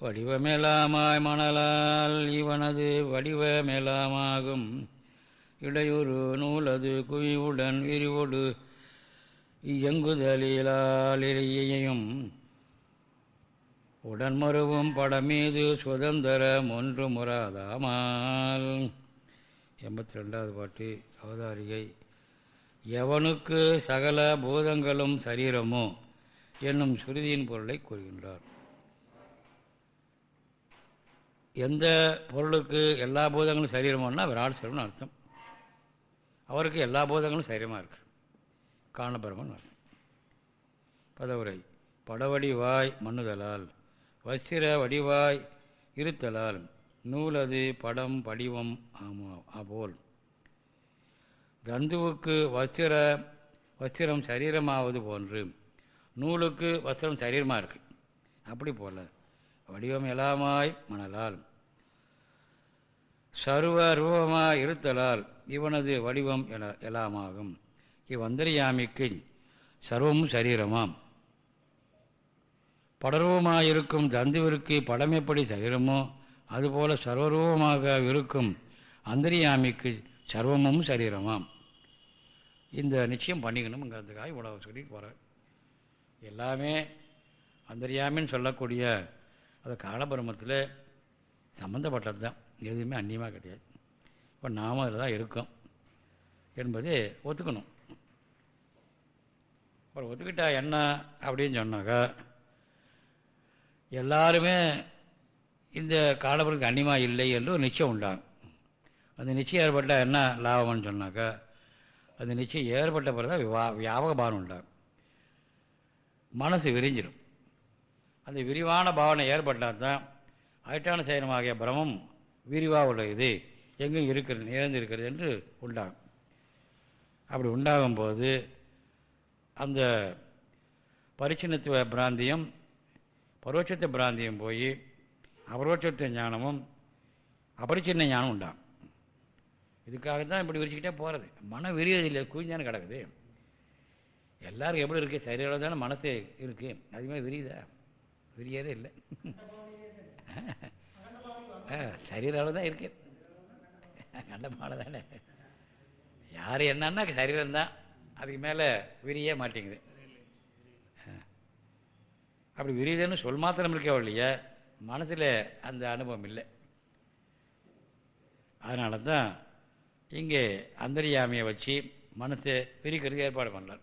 வடிவமேலாமாய் மணலால் இவனது வடிவமேலாமாகும். இடையூறு நூலது குவிவுடன் விரிவோடு இயங்குதலிலாலியையும் உடன்மருவும் படமீது சுதந்திரம் ஒன்று முறாதாமால். எண்பத்தி ரெண்டாவது பாட்டு அவதாரிகை எவனுக்கு சகல பூதங்களும் சரீரமோ என்னும் சுருதியின் பொருளை கூறுகின்றார். எந்த பொருளுக்கு எல்லா பூதங்களும் சரீரமோன்னா விராட் சரீரம்னு அர்த்தம். அவருக்கு எல்லா பூதங்களும் சரீரமாக இருக்கு. காணபரமன் அர்த்தம். பதவுரை படவடிவாய் மண்ணுதலால் வஸ்திர வடிவாய் இருத்தலால் நூலது படம் படிவம் ஆமா அப்போல் தந்துவுக்கு வஸ்திர வஸ்திரம் சரீரமாவது போன்று நூலுக்கு வஸ்திரம் சரீரமாக இருக்குது அப்படி போல் வடிவம் எல்லாமாய் மணலால் சர்வ ரூபமாய் இருத்தலால் இவனது வடிவம் எல எல்லாமாகும். இவ்வந்தரியாமிக்கு சர்வமும் சரீரமாம். படரூபமாயிருக்கும் தந்துவிற்கு படம் எப்படி சரீரமோ அதுபோல சர்வரூபமாக இருக்கும் அந்தரியாமிக்கு சர்வமும் சரீரமாம். இந்த நிச்சயம் பண்ணிக்கணுங்கிறதுக்காக இவ்வளவு சொல்லிட்டு போகிறார் எல்லாமே அந்தரியாமின்னு சொல்லக்கூடிய அது காலபிரமத்தில் சம்மந்தப்பட்டது தான். எதுவுமே அந்நியமாக கிடையாது. இப்போ நாம அதில் தான் இருக்கோம் என்பது ஒத்துக்கணும். அப்புறம் ஒத்துக்கிட்டா என்ன அப்படின்னு சொன்னாக்கா எல்லாருமே இந்த காலபுரத்துக்கு அந்நியமாக இல்லை என்று ஒரு நிச்சயம் உண்டாகும். அந்த நிச்சயம் ஏற்பட்டால் என்ன லாபம்னு சொன்னாக்கா அந்த நிச்சயம் ஏற்பட்ட பிறகு தான் விவா வியாபக பாவனை உண்டாகும். மனசு விரிஞ்சிடும் அந்த விரிவான பாவனை ஏற்பட்டால் தான் அயிட்டான சயனமாகிய பிரமம் விரிவாக உள்ளது எங்கும் இருக்கிறது நிறைந்து இருக்கிறது என்று உண்டாகும். அப்படி உண்டாகும்போது அந்த பரிச்சின்னத்துவ பிராந்தியம் பரோட்சத்துவ பிராந்தியம் போய் அபரோட்சத்துவ ஞானமும் அபரிச்சின்ன ஞானம் உண்டாகும். இதுக்காக தான் இப்படி விரிச்சுக்கிட்டே போகிறது மனம் விரியதில்லை குவிஞ்சானு கிடக்குது. எல்லாருக்கும் எப்படி இருக்குது சரீரம் தானே மனசு இருக்குது அதுமாதிரி விரியுதா? விரியதே இல்லை. சரீர அளவு தான் இருக்கு. கண்டமான தானே. யார் என்னன்னா சரீரம் தான். அதுக்கு மேலே விரிய மாட்டேங்குது. அப்படி விரியுதுன்னு சொல் மாத்திரம் இருக்கவோ இல்லையா மனசில் அந்த அனுபவம் இல்லை. அதனால தான் இங்கே அந்தரியாமையை வச்சு மனசை பிரிக்கிறது ஏற்பாடு பண்ணலாம்.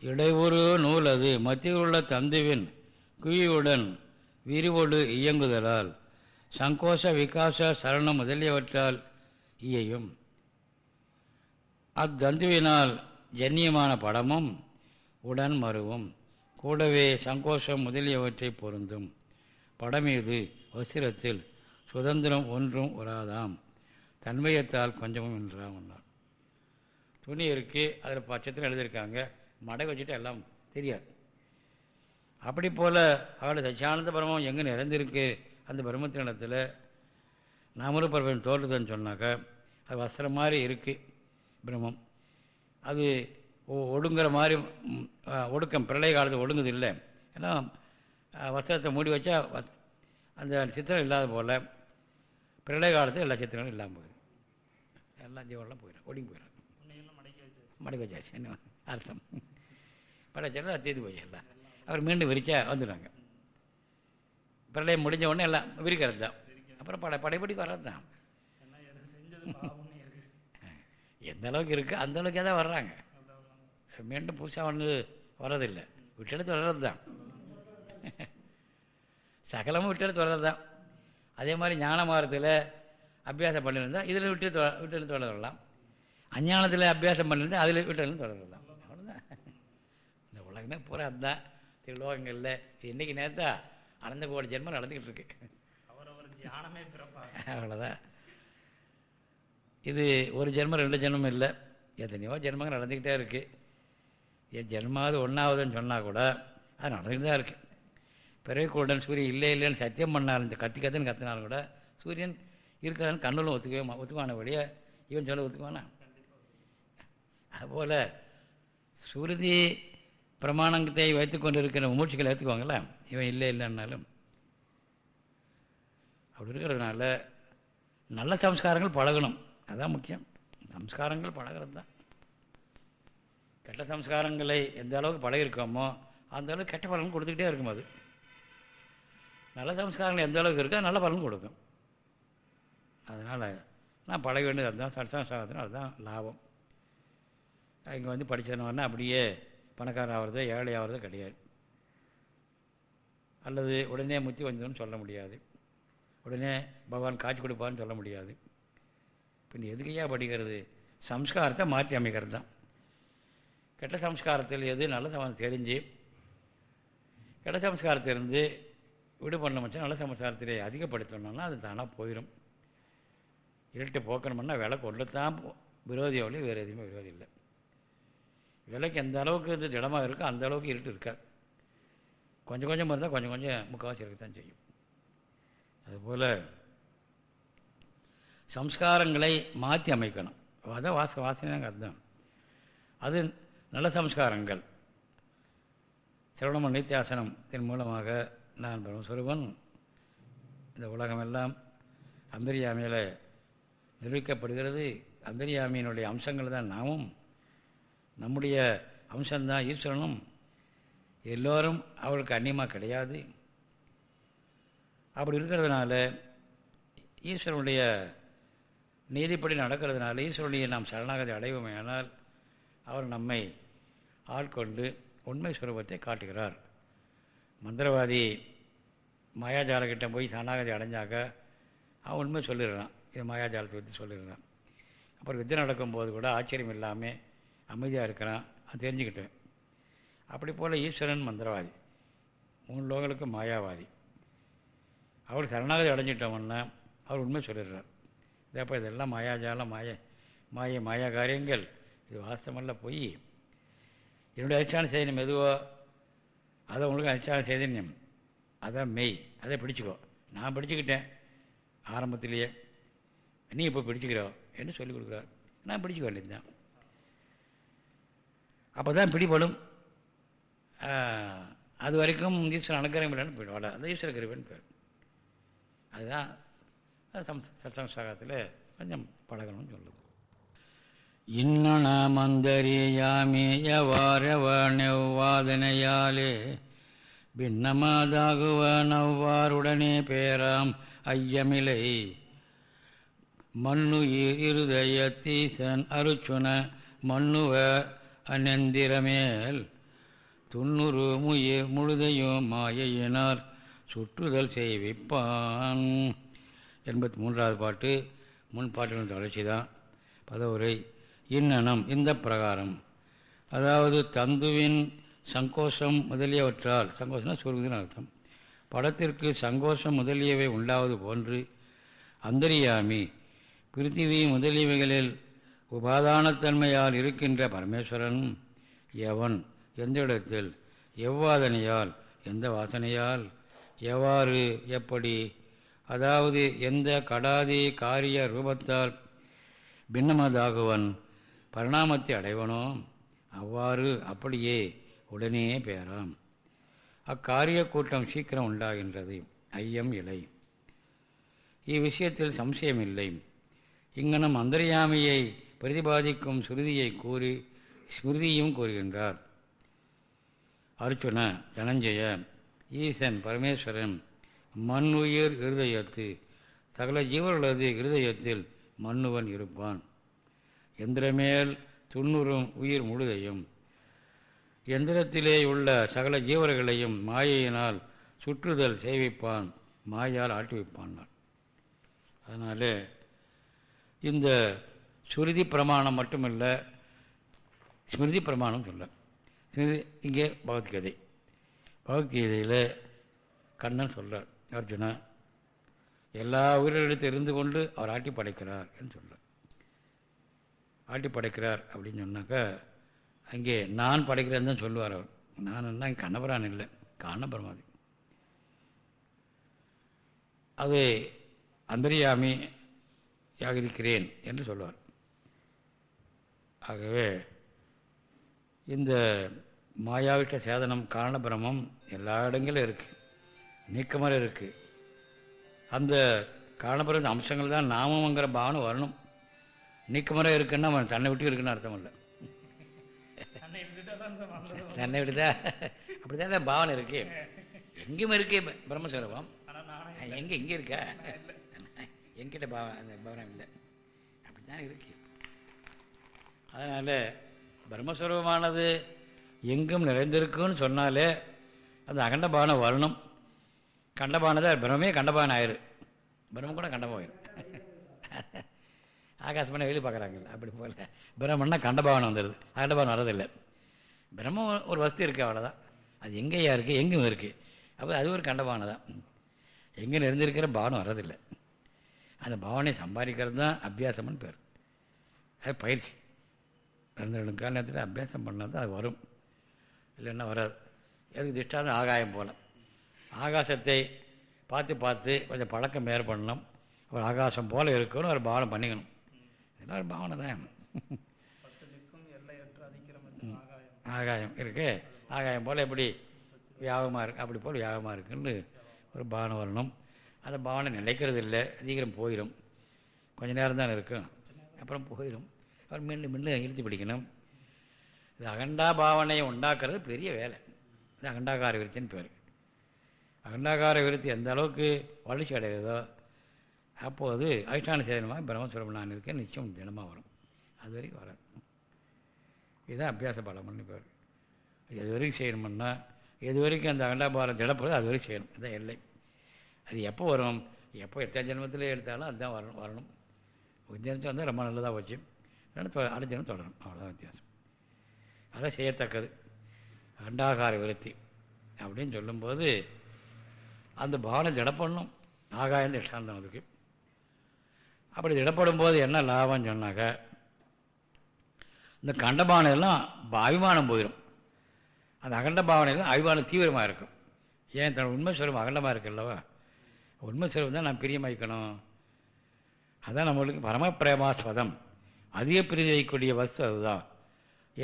இடைவுறு நூல் அது மத்தியில் உள்ள தந்துவின் குவியுடன் விரிவோடு இயங்குதலால் சங்கோஷ விகாச சரணம் முதலியவற்றால் இயையும். அத்தந்துவினால் ஜன்னியமான படமும் உடன் மருவும் கூடவே சங்கோஷம் முதலியவற்றை பொருந்தும். படமீது வசிரத்தில் சுதந்திரம் ஒன்றும் வராதாம். தன்மையத்தால் கொஞ்சமும் என்றாம் துணி இருக்குது அதில் பச்சத்தில் எழுதியிருக்காங்க. மடை வச்சுட்டு எல்லாம் தெரியாது. அப்படி போல் அவளை சச்சியானந்த பிரமம் எங்கே நிறைந்திருக்கு? அந்த பிரம்மத்தினிடத்தில் நாமரு பரவன் தோற்றுதுன்னு சொன்னாக்க அது வஸ்திரம் மாதிரி இருக்குது பிரம்மம். அது ஒடுங்குற மாதிரி ஒடுக்கம் பிரளய காலத்தில் ஒடுங்குது இல்லை. ஏன்னா வஸ்திரத்தை மூடி வச்சா அந்த சித்திரம் இல்லாத போல் பிரளய காலத்தில் எல்லா சித்திரங்களும் இல்லாமல் போயிடும் எல்லா ஜீவனெலாம் போயிடும் ஒடுங்கி போயிடும் மடக்கி வச்சாச்சு. என்ன அர்த்தம்? படைச்சா தீர்ந்து போச்சு எல்லாம். அவர் மீண்டும் விரிச்சா வந்துடுவாங்க பிரளயம் முடிஞ்ச உடனே எல்லாம் விரிக்கிறது தான். அப்புறம் படை படைப்படிக்கு வர்றது தான். எந்த அளவுக்கு இருக்குது அந்த அளவுக்கு தான் வர்றாங்க. மீண்டும் புதுசாக வந்து வர்றதில்லை. விட்டெடுத்து வர்றது தான். சகலமும் விட்டெடுத்து வர்றது தான் அதே மாதிரி ஞான மார்க்கத்தில் அபியாசம் பண்ணியிருந்தால் இதில் விட்டு விட்டு தொடரலாம். அஞ்ஞானத்தில் அபியாசம் பண்ணியிருந்தால் அதில் விட்டு தொடரலாம். அவ்வளோதான் இந்த உலகமே பூரா அதுதான். திருலோகங்களில் இன்றைக்கி நேரத்தா அனந்த கோடி ஜென்மம் நடந்துக்கிட்டு இருக்கு. அவ்வளோதான் இது ஒரு ஜென்மம் ரெண்டு ஜென்மம் இல்லை. எத்தனையோ ஜென்மங்கள் நடந்துக்கிட்டே இருக்குது என் ஜென்மாவது ஒன்றாவதுன்னு சொன்னால் கூட அது நடந்துக்கிட்டு தான் இருக்குது பிறகுடன் சூரியன் இல்லை இல்லைன்னு சத்தியம் பண்ணாலும் இந்த கத்தி கத்துன்னு கத்தினாலும் கூட சூரியன் இருக்கிறான்னு கண்ணில் ஒத்துக்கவே ஒத்துக்குவான வழியே இவன் சொல்ல ஒத்துக்குவானா? அதுபோல் சுருதி பிரமாணத்தை வைத்துக்கொண்டு இருக்கிற மூச்சுக்களை ஏற்றுக்குவாங்கள இவன் இல்லை இல்லைன்னாலும். அப்படி இருக்கிறதுனால நல்ல சம்ஸ்காரங்கள் பழகணும். அதுதான் முக்கியம். சம்ஸ்காரங்கள் பழகிறது தான். கெட்ட சம்ஸ்காரங்களை எந்த அளவுக்கு பழகிருக்கோமோ அந்த அளவுக்கு கெட்ட பழகம் கொடுத்துக்கிட்டே இருக்கும் அது. நல்ல சம்ஸ்காரங்கள் எந்த அளவுக்கு இருக்கோ நல்ல பலன் கொடுக்கும். அதனால் நான் பழக வேண்டியது அதுதான். சம்ஸ்காரத்தினா அதுதான் லாபம். இங்கே வந்து படித்தவனா அப்படியே பணக்காரன் ஆகிறது ஏழை ஆகிறது கிடையாது. அல்லது உடனே முத்தி வந்ததுன்னு சொல்ல முடியாது. உடனே பகவான் காட்சி கொடுப்பான்னு சொல்ல முடியாது. பின் எதுக்கையா படிக்கிறது? சம்ஸ்காரத்தை மாற்றி அமைக்கிறது தான். கெட்ட சம்ஸ்காரத்தில் எது நல்ல சமம் தெரிஞ்சு கெட்ட சம்ஸ்காரத்திலிருந்து விடு பண்ண மச்சா நல்ல சமசாரத்திலே அதிகப்படுத்தணும்னா அது தானாக போயிடும் இருட்டை போக்கணும்னா விலை கொண்டு தான் விரோதியோடய வேறு எதுவுமே விரோதி இல்லை. விலைக்கு எந்த அளவுக்கு இது திடமாக இருக்கோ அந்த அளவுக்கு இருட்டு இருக்காது. கொஞ்சம் கொஞ்சம் இருந்தால் கொஞ்சம் கொஞ்சம் முக்கால்வாசி இருக்கத்தான் செய்யும். அதுபோல் சம்ஸ்காரங்களை மாற்றி அமைக்கணும். அதான் வாச வாசனைங்க அதுதான். அது நல்ல சம்ஸ்காரங்கள். சிரவணம நித்தியாசனத்தின் மூலமாக நான் பிரம்மஸ்வரூபன் இந்த உலகமெல்லாம் அந்தரியாமையில் நிரூபிக்கப்படுகிறது. அந்தரியாமியினுடைய அம்சங்கள் தான் நாமும். நம்முடைய அம்சம்தான் ஈஸ்வரனும். எல்லோரும் அவளுக்கு அந்நியமாக கிடையாது. அப்படி இருக்கிறதுனால ஈஸ்வரனுடைய நீதிப்படி நடக்கிறதுனால ஈஸ்வரனியை நாம் சரணாகதி அடைவோமேயானால் அவர் நம்மை ஆட்கொண்டு உண்மை சுரூபத்தை காட்டுகிறார். மந்திரவாதி மாயாஜாலக்கிட்ட போய் சரணாகதி அடைஞ்சாக்க அவன் உண்மை சொல்லிடுறான். இது மாயாஜாலத்தை பற்றி சொல்லிடுறான். அப்புறம் வித்தை நடக்கும்போது கூட ஆச்சரியம் இல்லாமல் அமைதியாக இருக்கிறான். அது தெரிஞ்சுக்கிட்டேன். அப்படி போல் ஈஸ்வரன் மந்திரவாதி. மூணு லோகங்களுக்கு மாயாவாதி. அவர் சரணாகதி அடைஞ்சிட்டோம்னா அவர் உண்மை சொல்லிடுறார். இதப்போ இதெல்லாம் மாயாஜாலம் மாய மாய மாயா காரியங்கள் இது வாஸ்தமல்ல போய். என்னுடைய அதிஷ்டான செய்தி மெதுவாக அதை உங்களுக்கு அதிஷ்டான சைதன்யம். அதான் மெய். அதை பிடிச்சிக்கோ. நான் பிடிச்சிக்கிட்டேன். ஆரம்பத்திலேயே. நீ இப்போ பிடிச்சிக்கிறோ. என்று சொல்லிக் கொடுக்குறார். நான் பிடிச்சிக்க வேண்டியதுதான். அப்போ தான் பிடிபடும் அது வரைக்கும் ஈஸ்வரன் அனுகிரகம் இல்லைன்னு போயிடுவாள் அந்த ஈஸ்வர கிருபன் பேர். அதுதான் சம் சம்சாகத்தில் கொஞ்சம் பழகணும்னு சொல்லுவோம் இன்னொன மந்தரியயாமேயவாரவனெவ்வாதனையாலே பின்னமாதாகுவனவ்வாருடனே பேராம் ஐயமிலை மண்ணுயிர் இருதயத்தீசன் அருச்சுன மண்ணுவ அனந்திரமேல் துண்ணுரு முயிர் முழுதையும் மாயையினார் சுற்றுதல் செய்விப்பான். எண்பத்தி மூன்றாவது பாட்டு முன் பாட்டின் தொடர்ச்சி தான் பதவுரை. இன்னனம் இந்த பிரகாரம். அதாவது தந்துவின் சங்கோஷம் முதலியவற்றால் சங்கோஷம்னா சுருங்குதுன்னு அர்த்தம். படத்திற்கு சங்கோஷம் முதலியவை உண்டாவது போன்று அந்தரியாமி பிருத்திவி முதலியவைகளில் உபாதானத்தன்மையால் இருக்கின்ற பரமேஸ்வரன் எவன் எந்த இடத்தில்? எவ்வாதனையால்? எந்த வாசனையால்? எவ்வாறு? எப்படி? அதாவது எந்த கடாதி காரிய ரூபத்தால் பின்னமதாகுவன் பரிணாமத்தை அடைவனோ அவ்வாறு அப்படியே உடனே பெயராம் அக்காரிய கூட்டம் சீக்கிரம் உண்டாகின்றது. ஐயம் இலை இவ்விஷயத்தில் சம்சயமில்லை. இங்கனம் அந்தரியாமையை பிரதிபாதிக்கும் சுருதியை கூறி ஸ்மிருதியும் கூறுகின்றார். அர்ச்சுன தனஞ்சய ஈசன் பரமேஸ்வரன் மண் உயிர் இருதயத்து சகல ஜீவர்களது இருதயத்தில் மண்ணுவன் இருப்பான். எந்திரமேல் துண்ணுறும் உயிர் முழுதையும் எந்திரத்திலே உள்ள சகல ஜீவர்களையும் மாயையினால் சுற்றுதல் செய்விப்பான் மாயால் ஆட்டுவிப்பான் அதனால் இந்த சுருதி பிரமாணம் மட்டுமில்லை ஸ்மிருதி பிரமாணம் சொல்ல. ஸ்மிருதி இங்கே பகவத்கீதை. பகவத்கீதையில் கண்ணன் சொல்கிறார் அர்ஜுனா எல்லா உயிரிழத்து இருந்து கொண்டு அவர் ஆட்டி படைக்கிறார் என்று சொல்ல ஆட்டி படைக்கிறார் அப்படின்னு சொன்னாக்கா அங்கே நான் படைக்கிறேன்னு தான் சொல்லுவார் அவர். நான் என்ன கண்ணபுரான் இல்லை காரணபரமாதி. அது அந்தரியாமி இருக்கிறேன் என்று சொல்லுவார். ஆகவே இந்த மாயாவிட்ட சேதனம் காரணபிரமம் எல்லா இடங்களும் இருக்குது நீக்கமாக இருக்குது அந்த காரணபிரம அம்சங்கள் தான் நாமங்கிற பாவனை வரணும். நீக்கமரம் இருக்குன்னா அவன் தன்னை விட்டு இருக்குன்னு அர்த்தம் இல்லை. தன்னை விட்டுதா அப்படிதான் பாவனை இருக்கு. எங்கேயும் இருக்கு பிரம்மஸ்வரூபம். எங்கே எங்கே இருக்கா? எங்கிட்ட பாவம் அந்த பவனம் இல்லை. அப்படித்தான் இருக்கு. அதனால் பிரம்மஸ்வரூபமானது எங்கும் நிறைந்திருக்குன்னு சொன்னாலே அந்த அகண்ட பாவனை வரணும். கண்டபானதை பிரம்மே கண்டபானம் ஆயிரு. பிரம்மம் கூட கண்டபம் ஆயிரும். ஆகாசமான வெளியே பார்க்குறாங்கல்ல அப்படி போல். பிரம்மன்னா கண்டபாவனம் வந்துடுது அகண்டபாவனம் வரதில்லை பிரம்மம் ஒரு வஸ்து இருக்குது அவ்வளோதான் அது எங்கேயா இருக்குது எங்கும் இருக்குது அப்போ அது ஒரு கண்டபாவனை தான். எங்கே இருந்திருக்கிற பாவனை வர்றதில்லை. அந்த பாவனை சம்பாதிக்கிறது தான் அபியாசம்னு பேர். அது பயிற்சி. ரெண்டு ரெண்டு கால நேரத்தில் அபியாசம் பண்ணால் தான் அது வரும். இல்லைன்னா வராது. எதுக்கு திஷ்டாந்தம் ஆகாயம் போல். ஆகாசத்தை பார்த்து பார்த்து கொஞ்சம் பழக்கம் ஏற்படணும். ஒரு ஆகாசம் போல் இருக்கணும். ஒரு பாவனை பண்ணிக்கணும். ஒரு பாவனை தான். ஆகாயம். இருக்கு. ஆகாயம் போல் எப்படி வியாபமாக இருக்கு? அப்படி போல் வியாபமாக இருக்குன்னு ஒரு பாவனை வரணும். அந்த பாவனை நிலைக்கிறது இல்லை. சீக்கிரம் போயிடும் கொஞ்ச நேரம் தான் இருக்கும். அப்புறம் போயிடும் அப்புறம் மீண்டும் மீண்டும் இழுத்து பிடிக்கணும். இது அகண்டா பாவனையை உண்டாக்குறது பெரிய வேலை. இது அகண்டாகார விருத்தின்னு பேர். அகண்டாகார விருத்தி எந்த அளவுக்கு வளர்ச்சி அடைகிறதோ அப்போது அதிஷ்டான சேதனமாக பிரம்மஸ்வரூபம் நான் இருக்கேன் நிச்சயம் தினமாக வரும். அது வரைக்கும் வராது. இதுதான் அபியாச பலம்னு பேர் எது வரைக்கும் செய்யணும்னா எது வரைக்கும் அந்த அண்டாபாரம் திடப்படுது அது வரைக்கும் செய்யணும். இதுதான் எல்லை. அது எப்போ வரும்? எப்போ எத்தனை ஜென்மத்தில் எடுத்தாலும் அதுதான் வரணும். வரணும் வித்தியாசம் வந்தால் ரொம்ப நல்லதாக வச்சு அடுத்த ஜென்மம் தொடரும். அவ்வளோதான் வித்தியாசம். அதான் செய்யத்தக்கது. அண்டாகார விருத்தி அப்படின்னு சொல்லும்போது அந்த பானம் திடப்படணும். ஆகாயம் திஷ்டாந்தம் அதுக்கு. அப்படி திடப்படும் போது என்ன லாபம்னு சொன்னாக்க இந்த கண்டபானம் எல்லாம் அபிமானம் போயிடும் அந்த அகண்ட பாவனையில் அபிமானம் தீவிரமாக இருக்கும். ஏன் தன் உண்மை சொல்லும்? அகண்டமாக இருக்குல்லவா உண்மை சொல்வம் தான் நான் பிரியமாய்க்கணும். அதான் நம்மளுக்கு பரமபிரேமாஸ்பதம். அதிக பிரீதி வைக்கக்கூடிய வஸ்து அதுதான்.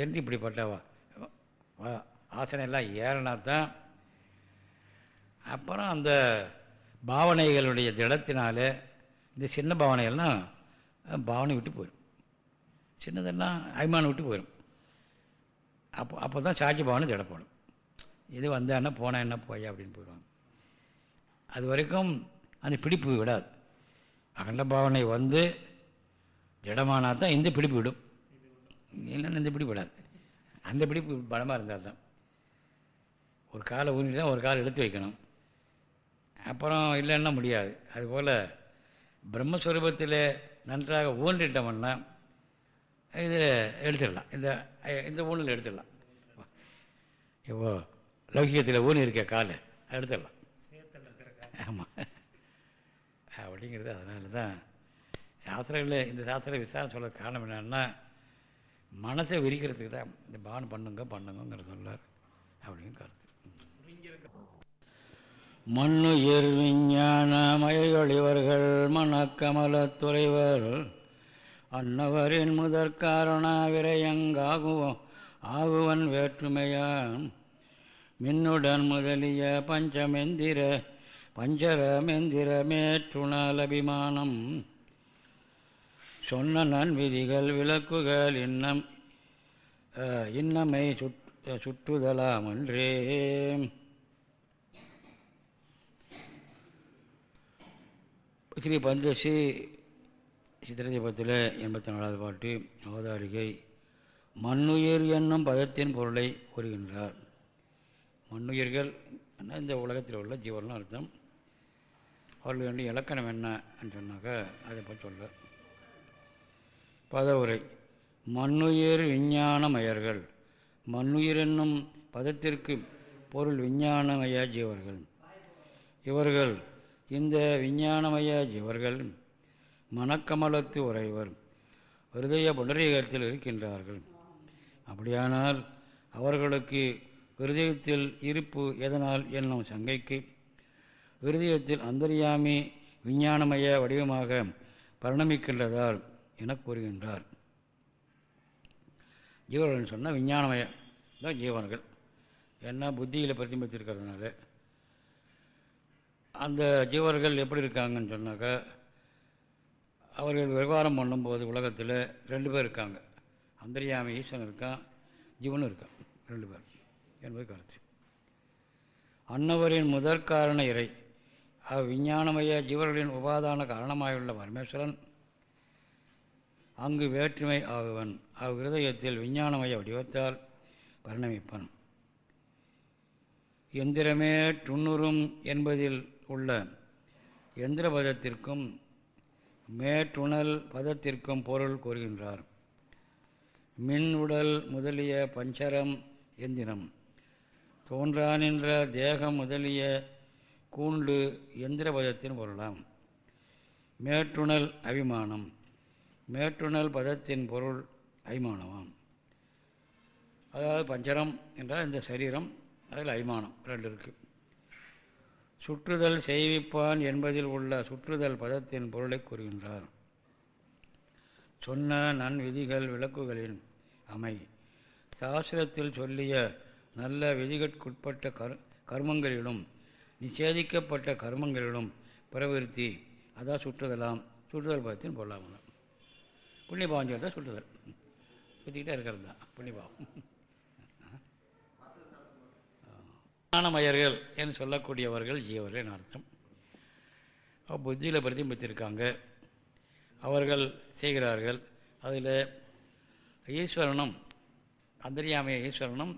என்று இப்படிப்பட்ட ஆசனை எல்லாம் ஏறினா தான் அப்புறம் அந்த பாவனைகளுடைய திடத்தினாலே இந்த சின்ன பாவனைகள்லாம் பாவனை விட்டு போயிடும் சின்னதெல்லாம் அபிமானம் விட்டு போயிடும் அப்போ அப்போ தான் சாட்சி பாவனை திடப்படும். இது வந்தால் என்ன போனால் என்ன போயா அப்படின்னு போயிடுவாங்க. அது வரைக்கும் அந்த பிடிப்பு விடாது. அகண்ட பாவனை வந்து திடமானா தான் இந்த பிடிப்பு விடும். இல்லைன்னா இந்த பிடிப்பு விடாது. அந்த பிடிப்பு பலமாக இருந்தால் தான். ஒரு காலை ஊனி தான் ஒரு காலை எடுத்து வைக்கணும். அப்புறம் இல்லைன்னா முடியாது. அதுபோல் பிரம்மஸ்வரூபத்தில் நன்றாக ஊன்றிட்டோம்னா இது எடுத்துடலாம். இந்த இந்த ஊனில் எடுத்துடலாம். இப்போ லௌகியத்தில் ஊனி இருக்க காலை எடுத்துடலாம். ஆமாம் அப்படிங்கிறது அதனால தான் சாஸ்திரங்களில் இந்த சாஸ்திர விசாரம் சொல்ல காரணம் என்னன்னா மனசை விரிக்கிறதுக்கு தான் இந்த பானம் பண்ணுங்க பண்ணுங்கிற சொல்லார் அப்படின்னு கருத்து. மண்ணுயிர் விஞ்ஞான மயொழிவர்கள் மணக்கமலத்துறைவர் அன்னவரின் முதற் காரண விரயங்காகுவோம் ஆகுவன் வேற்றுமையான் மின்னுடன் முதலிய பஞ்சமெந்திர பஞ்சரமெந்திர மேற்றுணல் அபிமானம். சொன்ன நன்விதிகள் விளக்குகள் இன்னம் இன்னமை சுட் சுற்றுதலாமன்றே. ஸ்ரீ பந்தசி சித்திரதீபத்தில் எண்பத்தி நாலாவது பாட்டு அவதாரிகை. மண்ணுயிர் என்னும் பதத்தின் பொருளை கூறுகின்றார். மண்ணுயிர்கள் இந்த உலகத்தில் உள்ள ஜீவன்லாம் அர்த்தம். அவர்கள் வேண்டிய இலக்கணம் என்னன்னு சொன்னாக்கா அதை பற்றி சொல்ல பதவுரை. மண்ணுயிர் விஞ்ஞானமயர்கள் மண்ணுயிர் என்னும் பதத்திற்கு பொருள் விஞ்ஞானமய ஜீவர்கள். இவர்கள் இந்த விஞ்ஞானமய ஜீவர்கள் மனக்கமலத்து உறைவர் ஹிருதய புனரீகத்தில் இருக்கின்றார்கள். அப்படியானால் அவர்களுக்கு ஹிருதயத்தில் இருப்பு எதனால் என்னும் சங்கைக்கு ஹிருதயத்தில் அந்தரியாமி விஞ்ஞானமய வடிவமாக பரிணமிக்கின்றதால் என கூறுகின்றார். ஜீவர்கள் சொன்னால் விஞ்ஞானமய தான் ஜீவன்கள் ஏன்னா புத்தியில் பிரதிபலித்திருக்கிறதுனால அந்த ஜீவர்கள் எப்படி இருக்காங்கன்னு சொன்னாக்கா அவர்கள் விவகாரம் பண்ணும்போது உலகத்தில் ரெண்டு பேர் இருக்காங்க. அந்தரியாமி ஈஸ்வரன் இருக்கான் ஜீவனும் இருக்கான் ரெண்டு பேர் என்பது கருத்து. அன்னவரின் முதற்காரண இறை அவ்விஞ்ஞானமய ஜீவர்களின் உபாதான காரணமாயுள்ள பரமேஸ்வரன் அங்கு வேற்றுமை ஆகுவன். அவ்விருதயத்தில் விஞ்ஞானமய வடிவத்தால் பரிணமிப்பன். எந்திரமே துண்ணுறும் என்பதில் உள்ள எந்திர பதத்திற்கும் மேற்றுணல் பதத்திற்கும் பொருள் கூறுகின்றார். மின் உடல் முதலிய பஞ்சரம் எந்திரம் தோன்றானின்ற தேகம் முதலிய கூண்டு எந்திர பதத்தின் பொருளாம். மேற்றுணல் அபிமானம் மேற்றுணல் பதத்தின் பொருள் அபிமானமாம். அதாவது பஞ்சரம் என்றால் இந்த சரீரம் அதில் அபிமானம் ரெண்டு இருக்குது சுற்றுதல் செய்விப்பான் என்பதில் உள்ள சுற்றுதல் பதத்தின் பொருளை கூறுகின்றார். சொன்ன நன் விதிகள் விளக்குகளின் அமை. சாஸ்திரத்தில் சொல்லிய நல்ல விதிகட்குட்பட்ட கர் கர்மங்களிலும் நிஷேதிக்கப்பட்ட கர்மங்களிலும் பிரவிற்த்தி அதான் சுற்றுதலாம். சுற்றுதல் பதத்தின் பொருளாமலாம் புண்ணியபாவம் சொல்லிட்டு சுற்றுதல். சுற்றிக்கிட்டே இருக்கிறது தான். புண்ணியபாவம். ஞானமயர்கள் என்று சொல்லக்கூடியவர்கள் ஜீவர்கள் அர்த்தம். புத்தியில் பிரதிபித்திருக்காங்க அவர்கள் செய்கிறார்கள். அதில் ஈஸ்வரனும் அந்தரியாமைய ஈஸ்வரனும்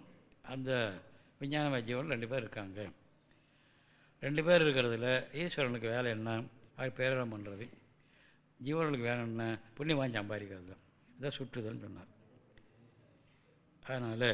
அந்த விஞ்ஞானமய ஜீவன் ரெண்டு பேர் இருக்காங்க. ரெண்டு பேர் இருக்கிறதுல ஈஸ்வரனுக்கு வேலை என்ன? அவர் பேரிடம் பண்ணுறது ஜீவர்களுக்கு வேலை என்ன? புண்ணியம் வாங்கி சம்பாதிக்கிறது. தான் இதான் சுற்றுதல்னு சொன்னார். அதனால்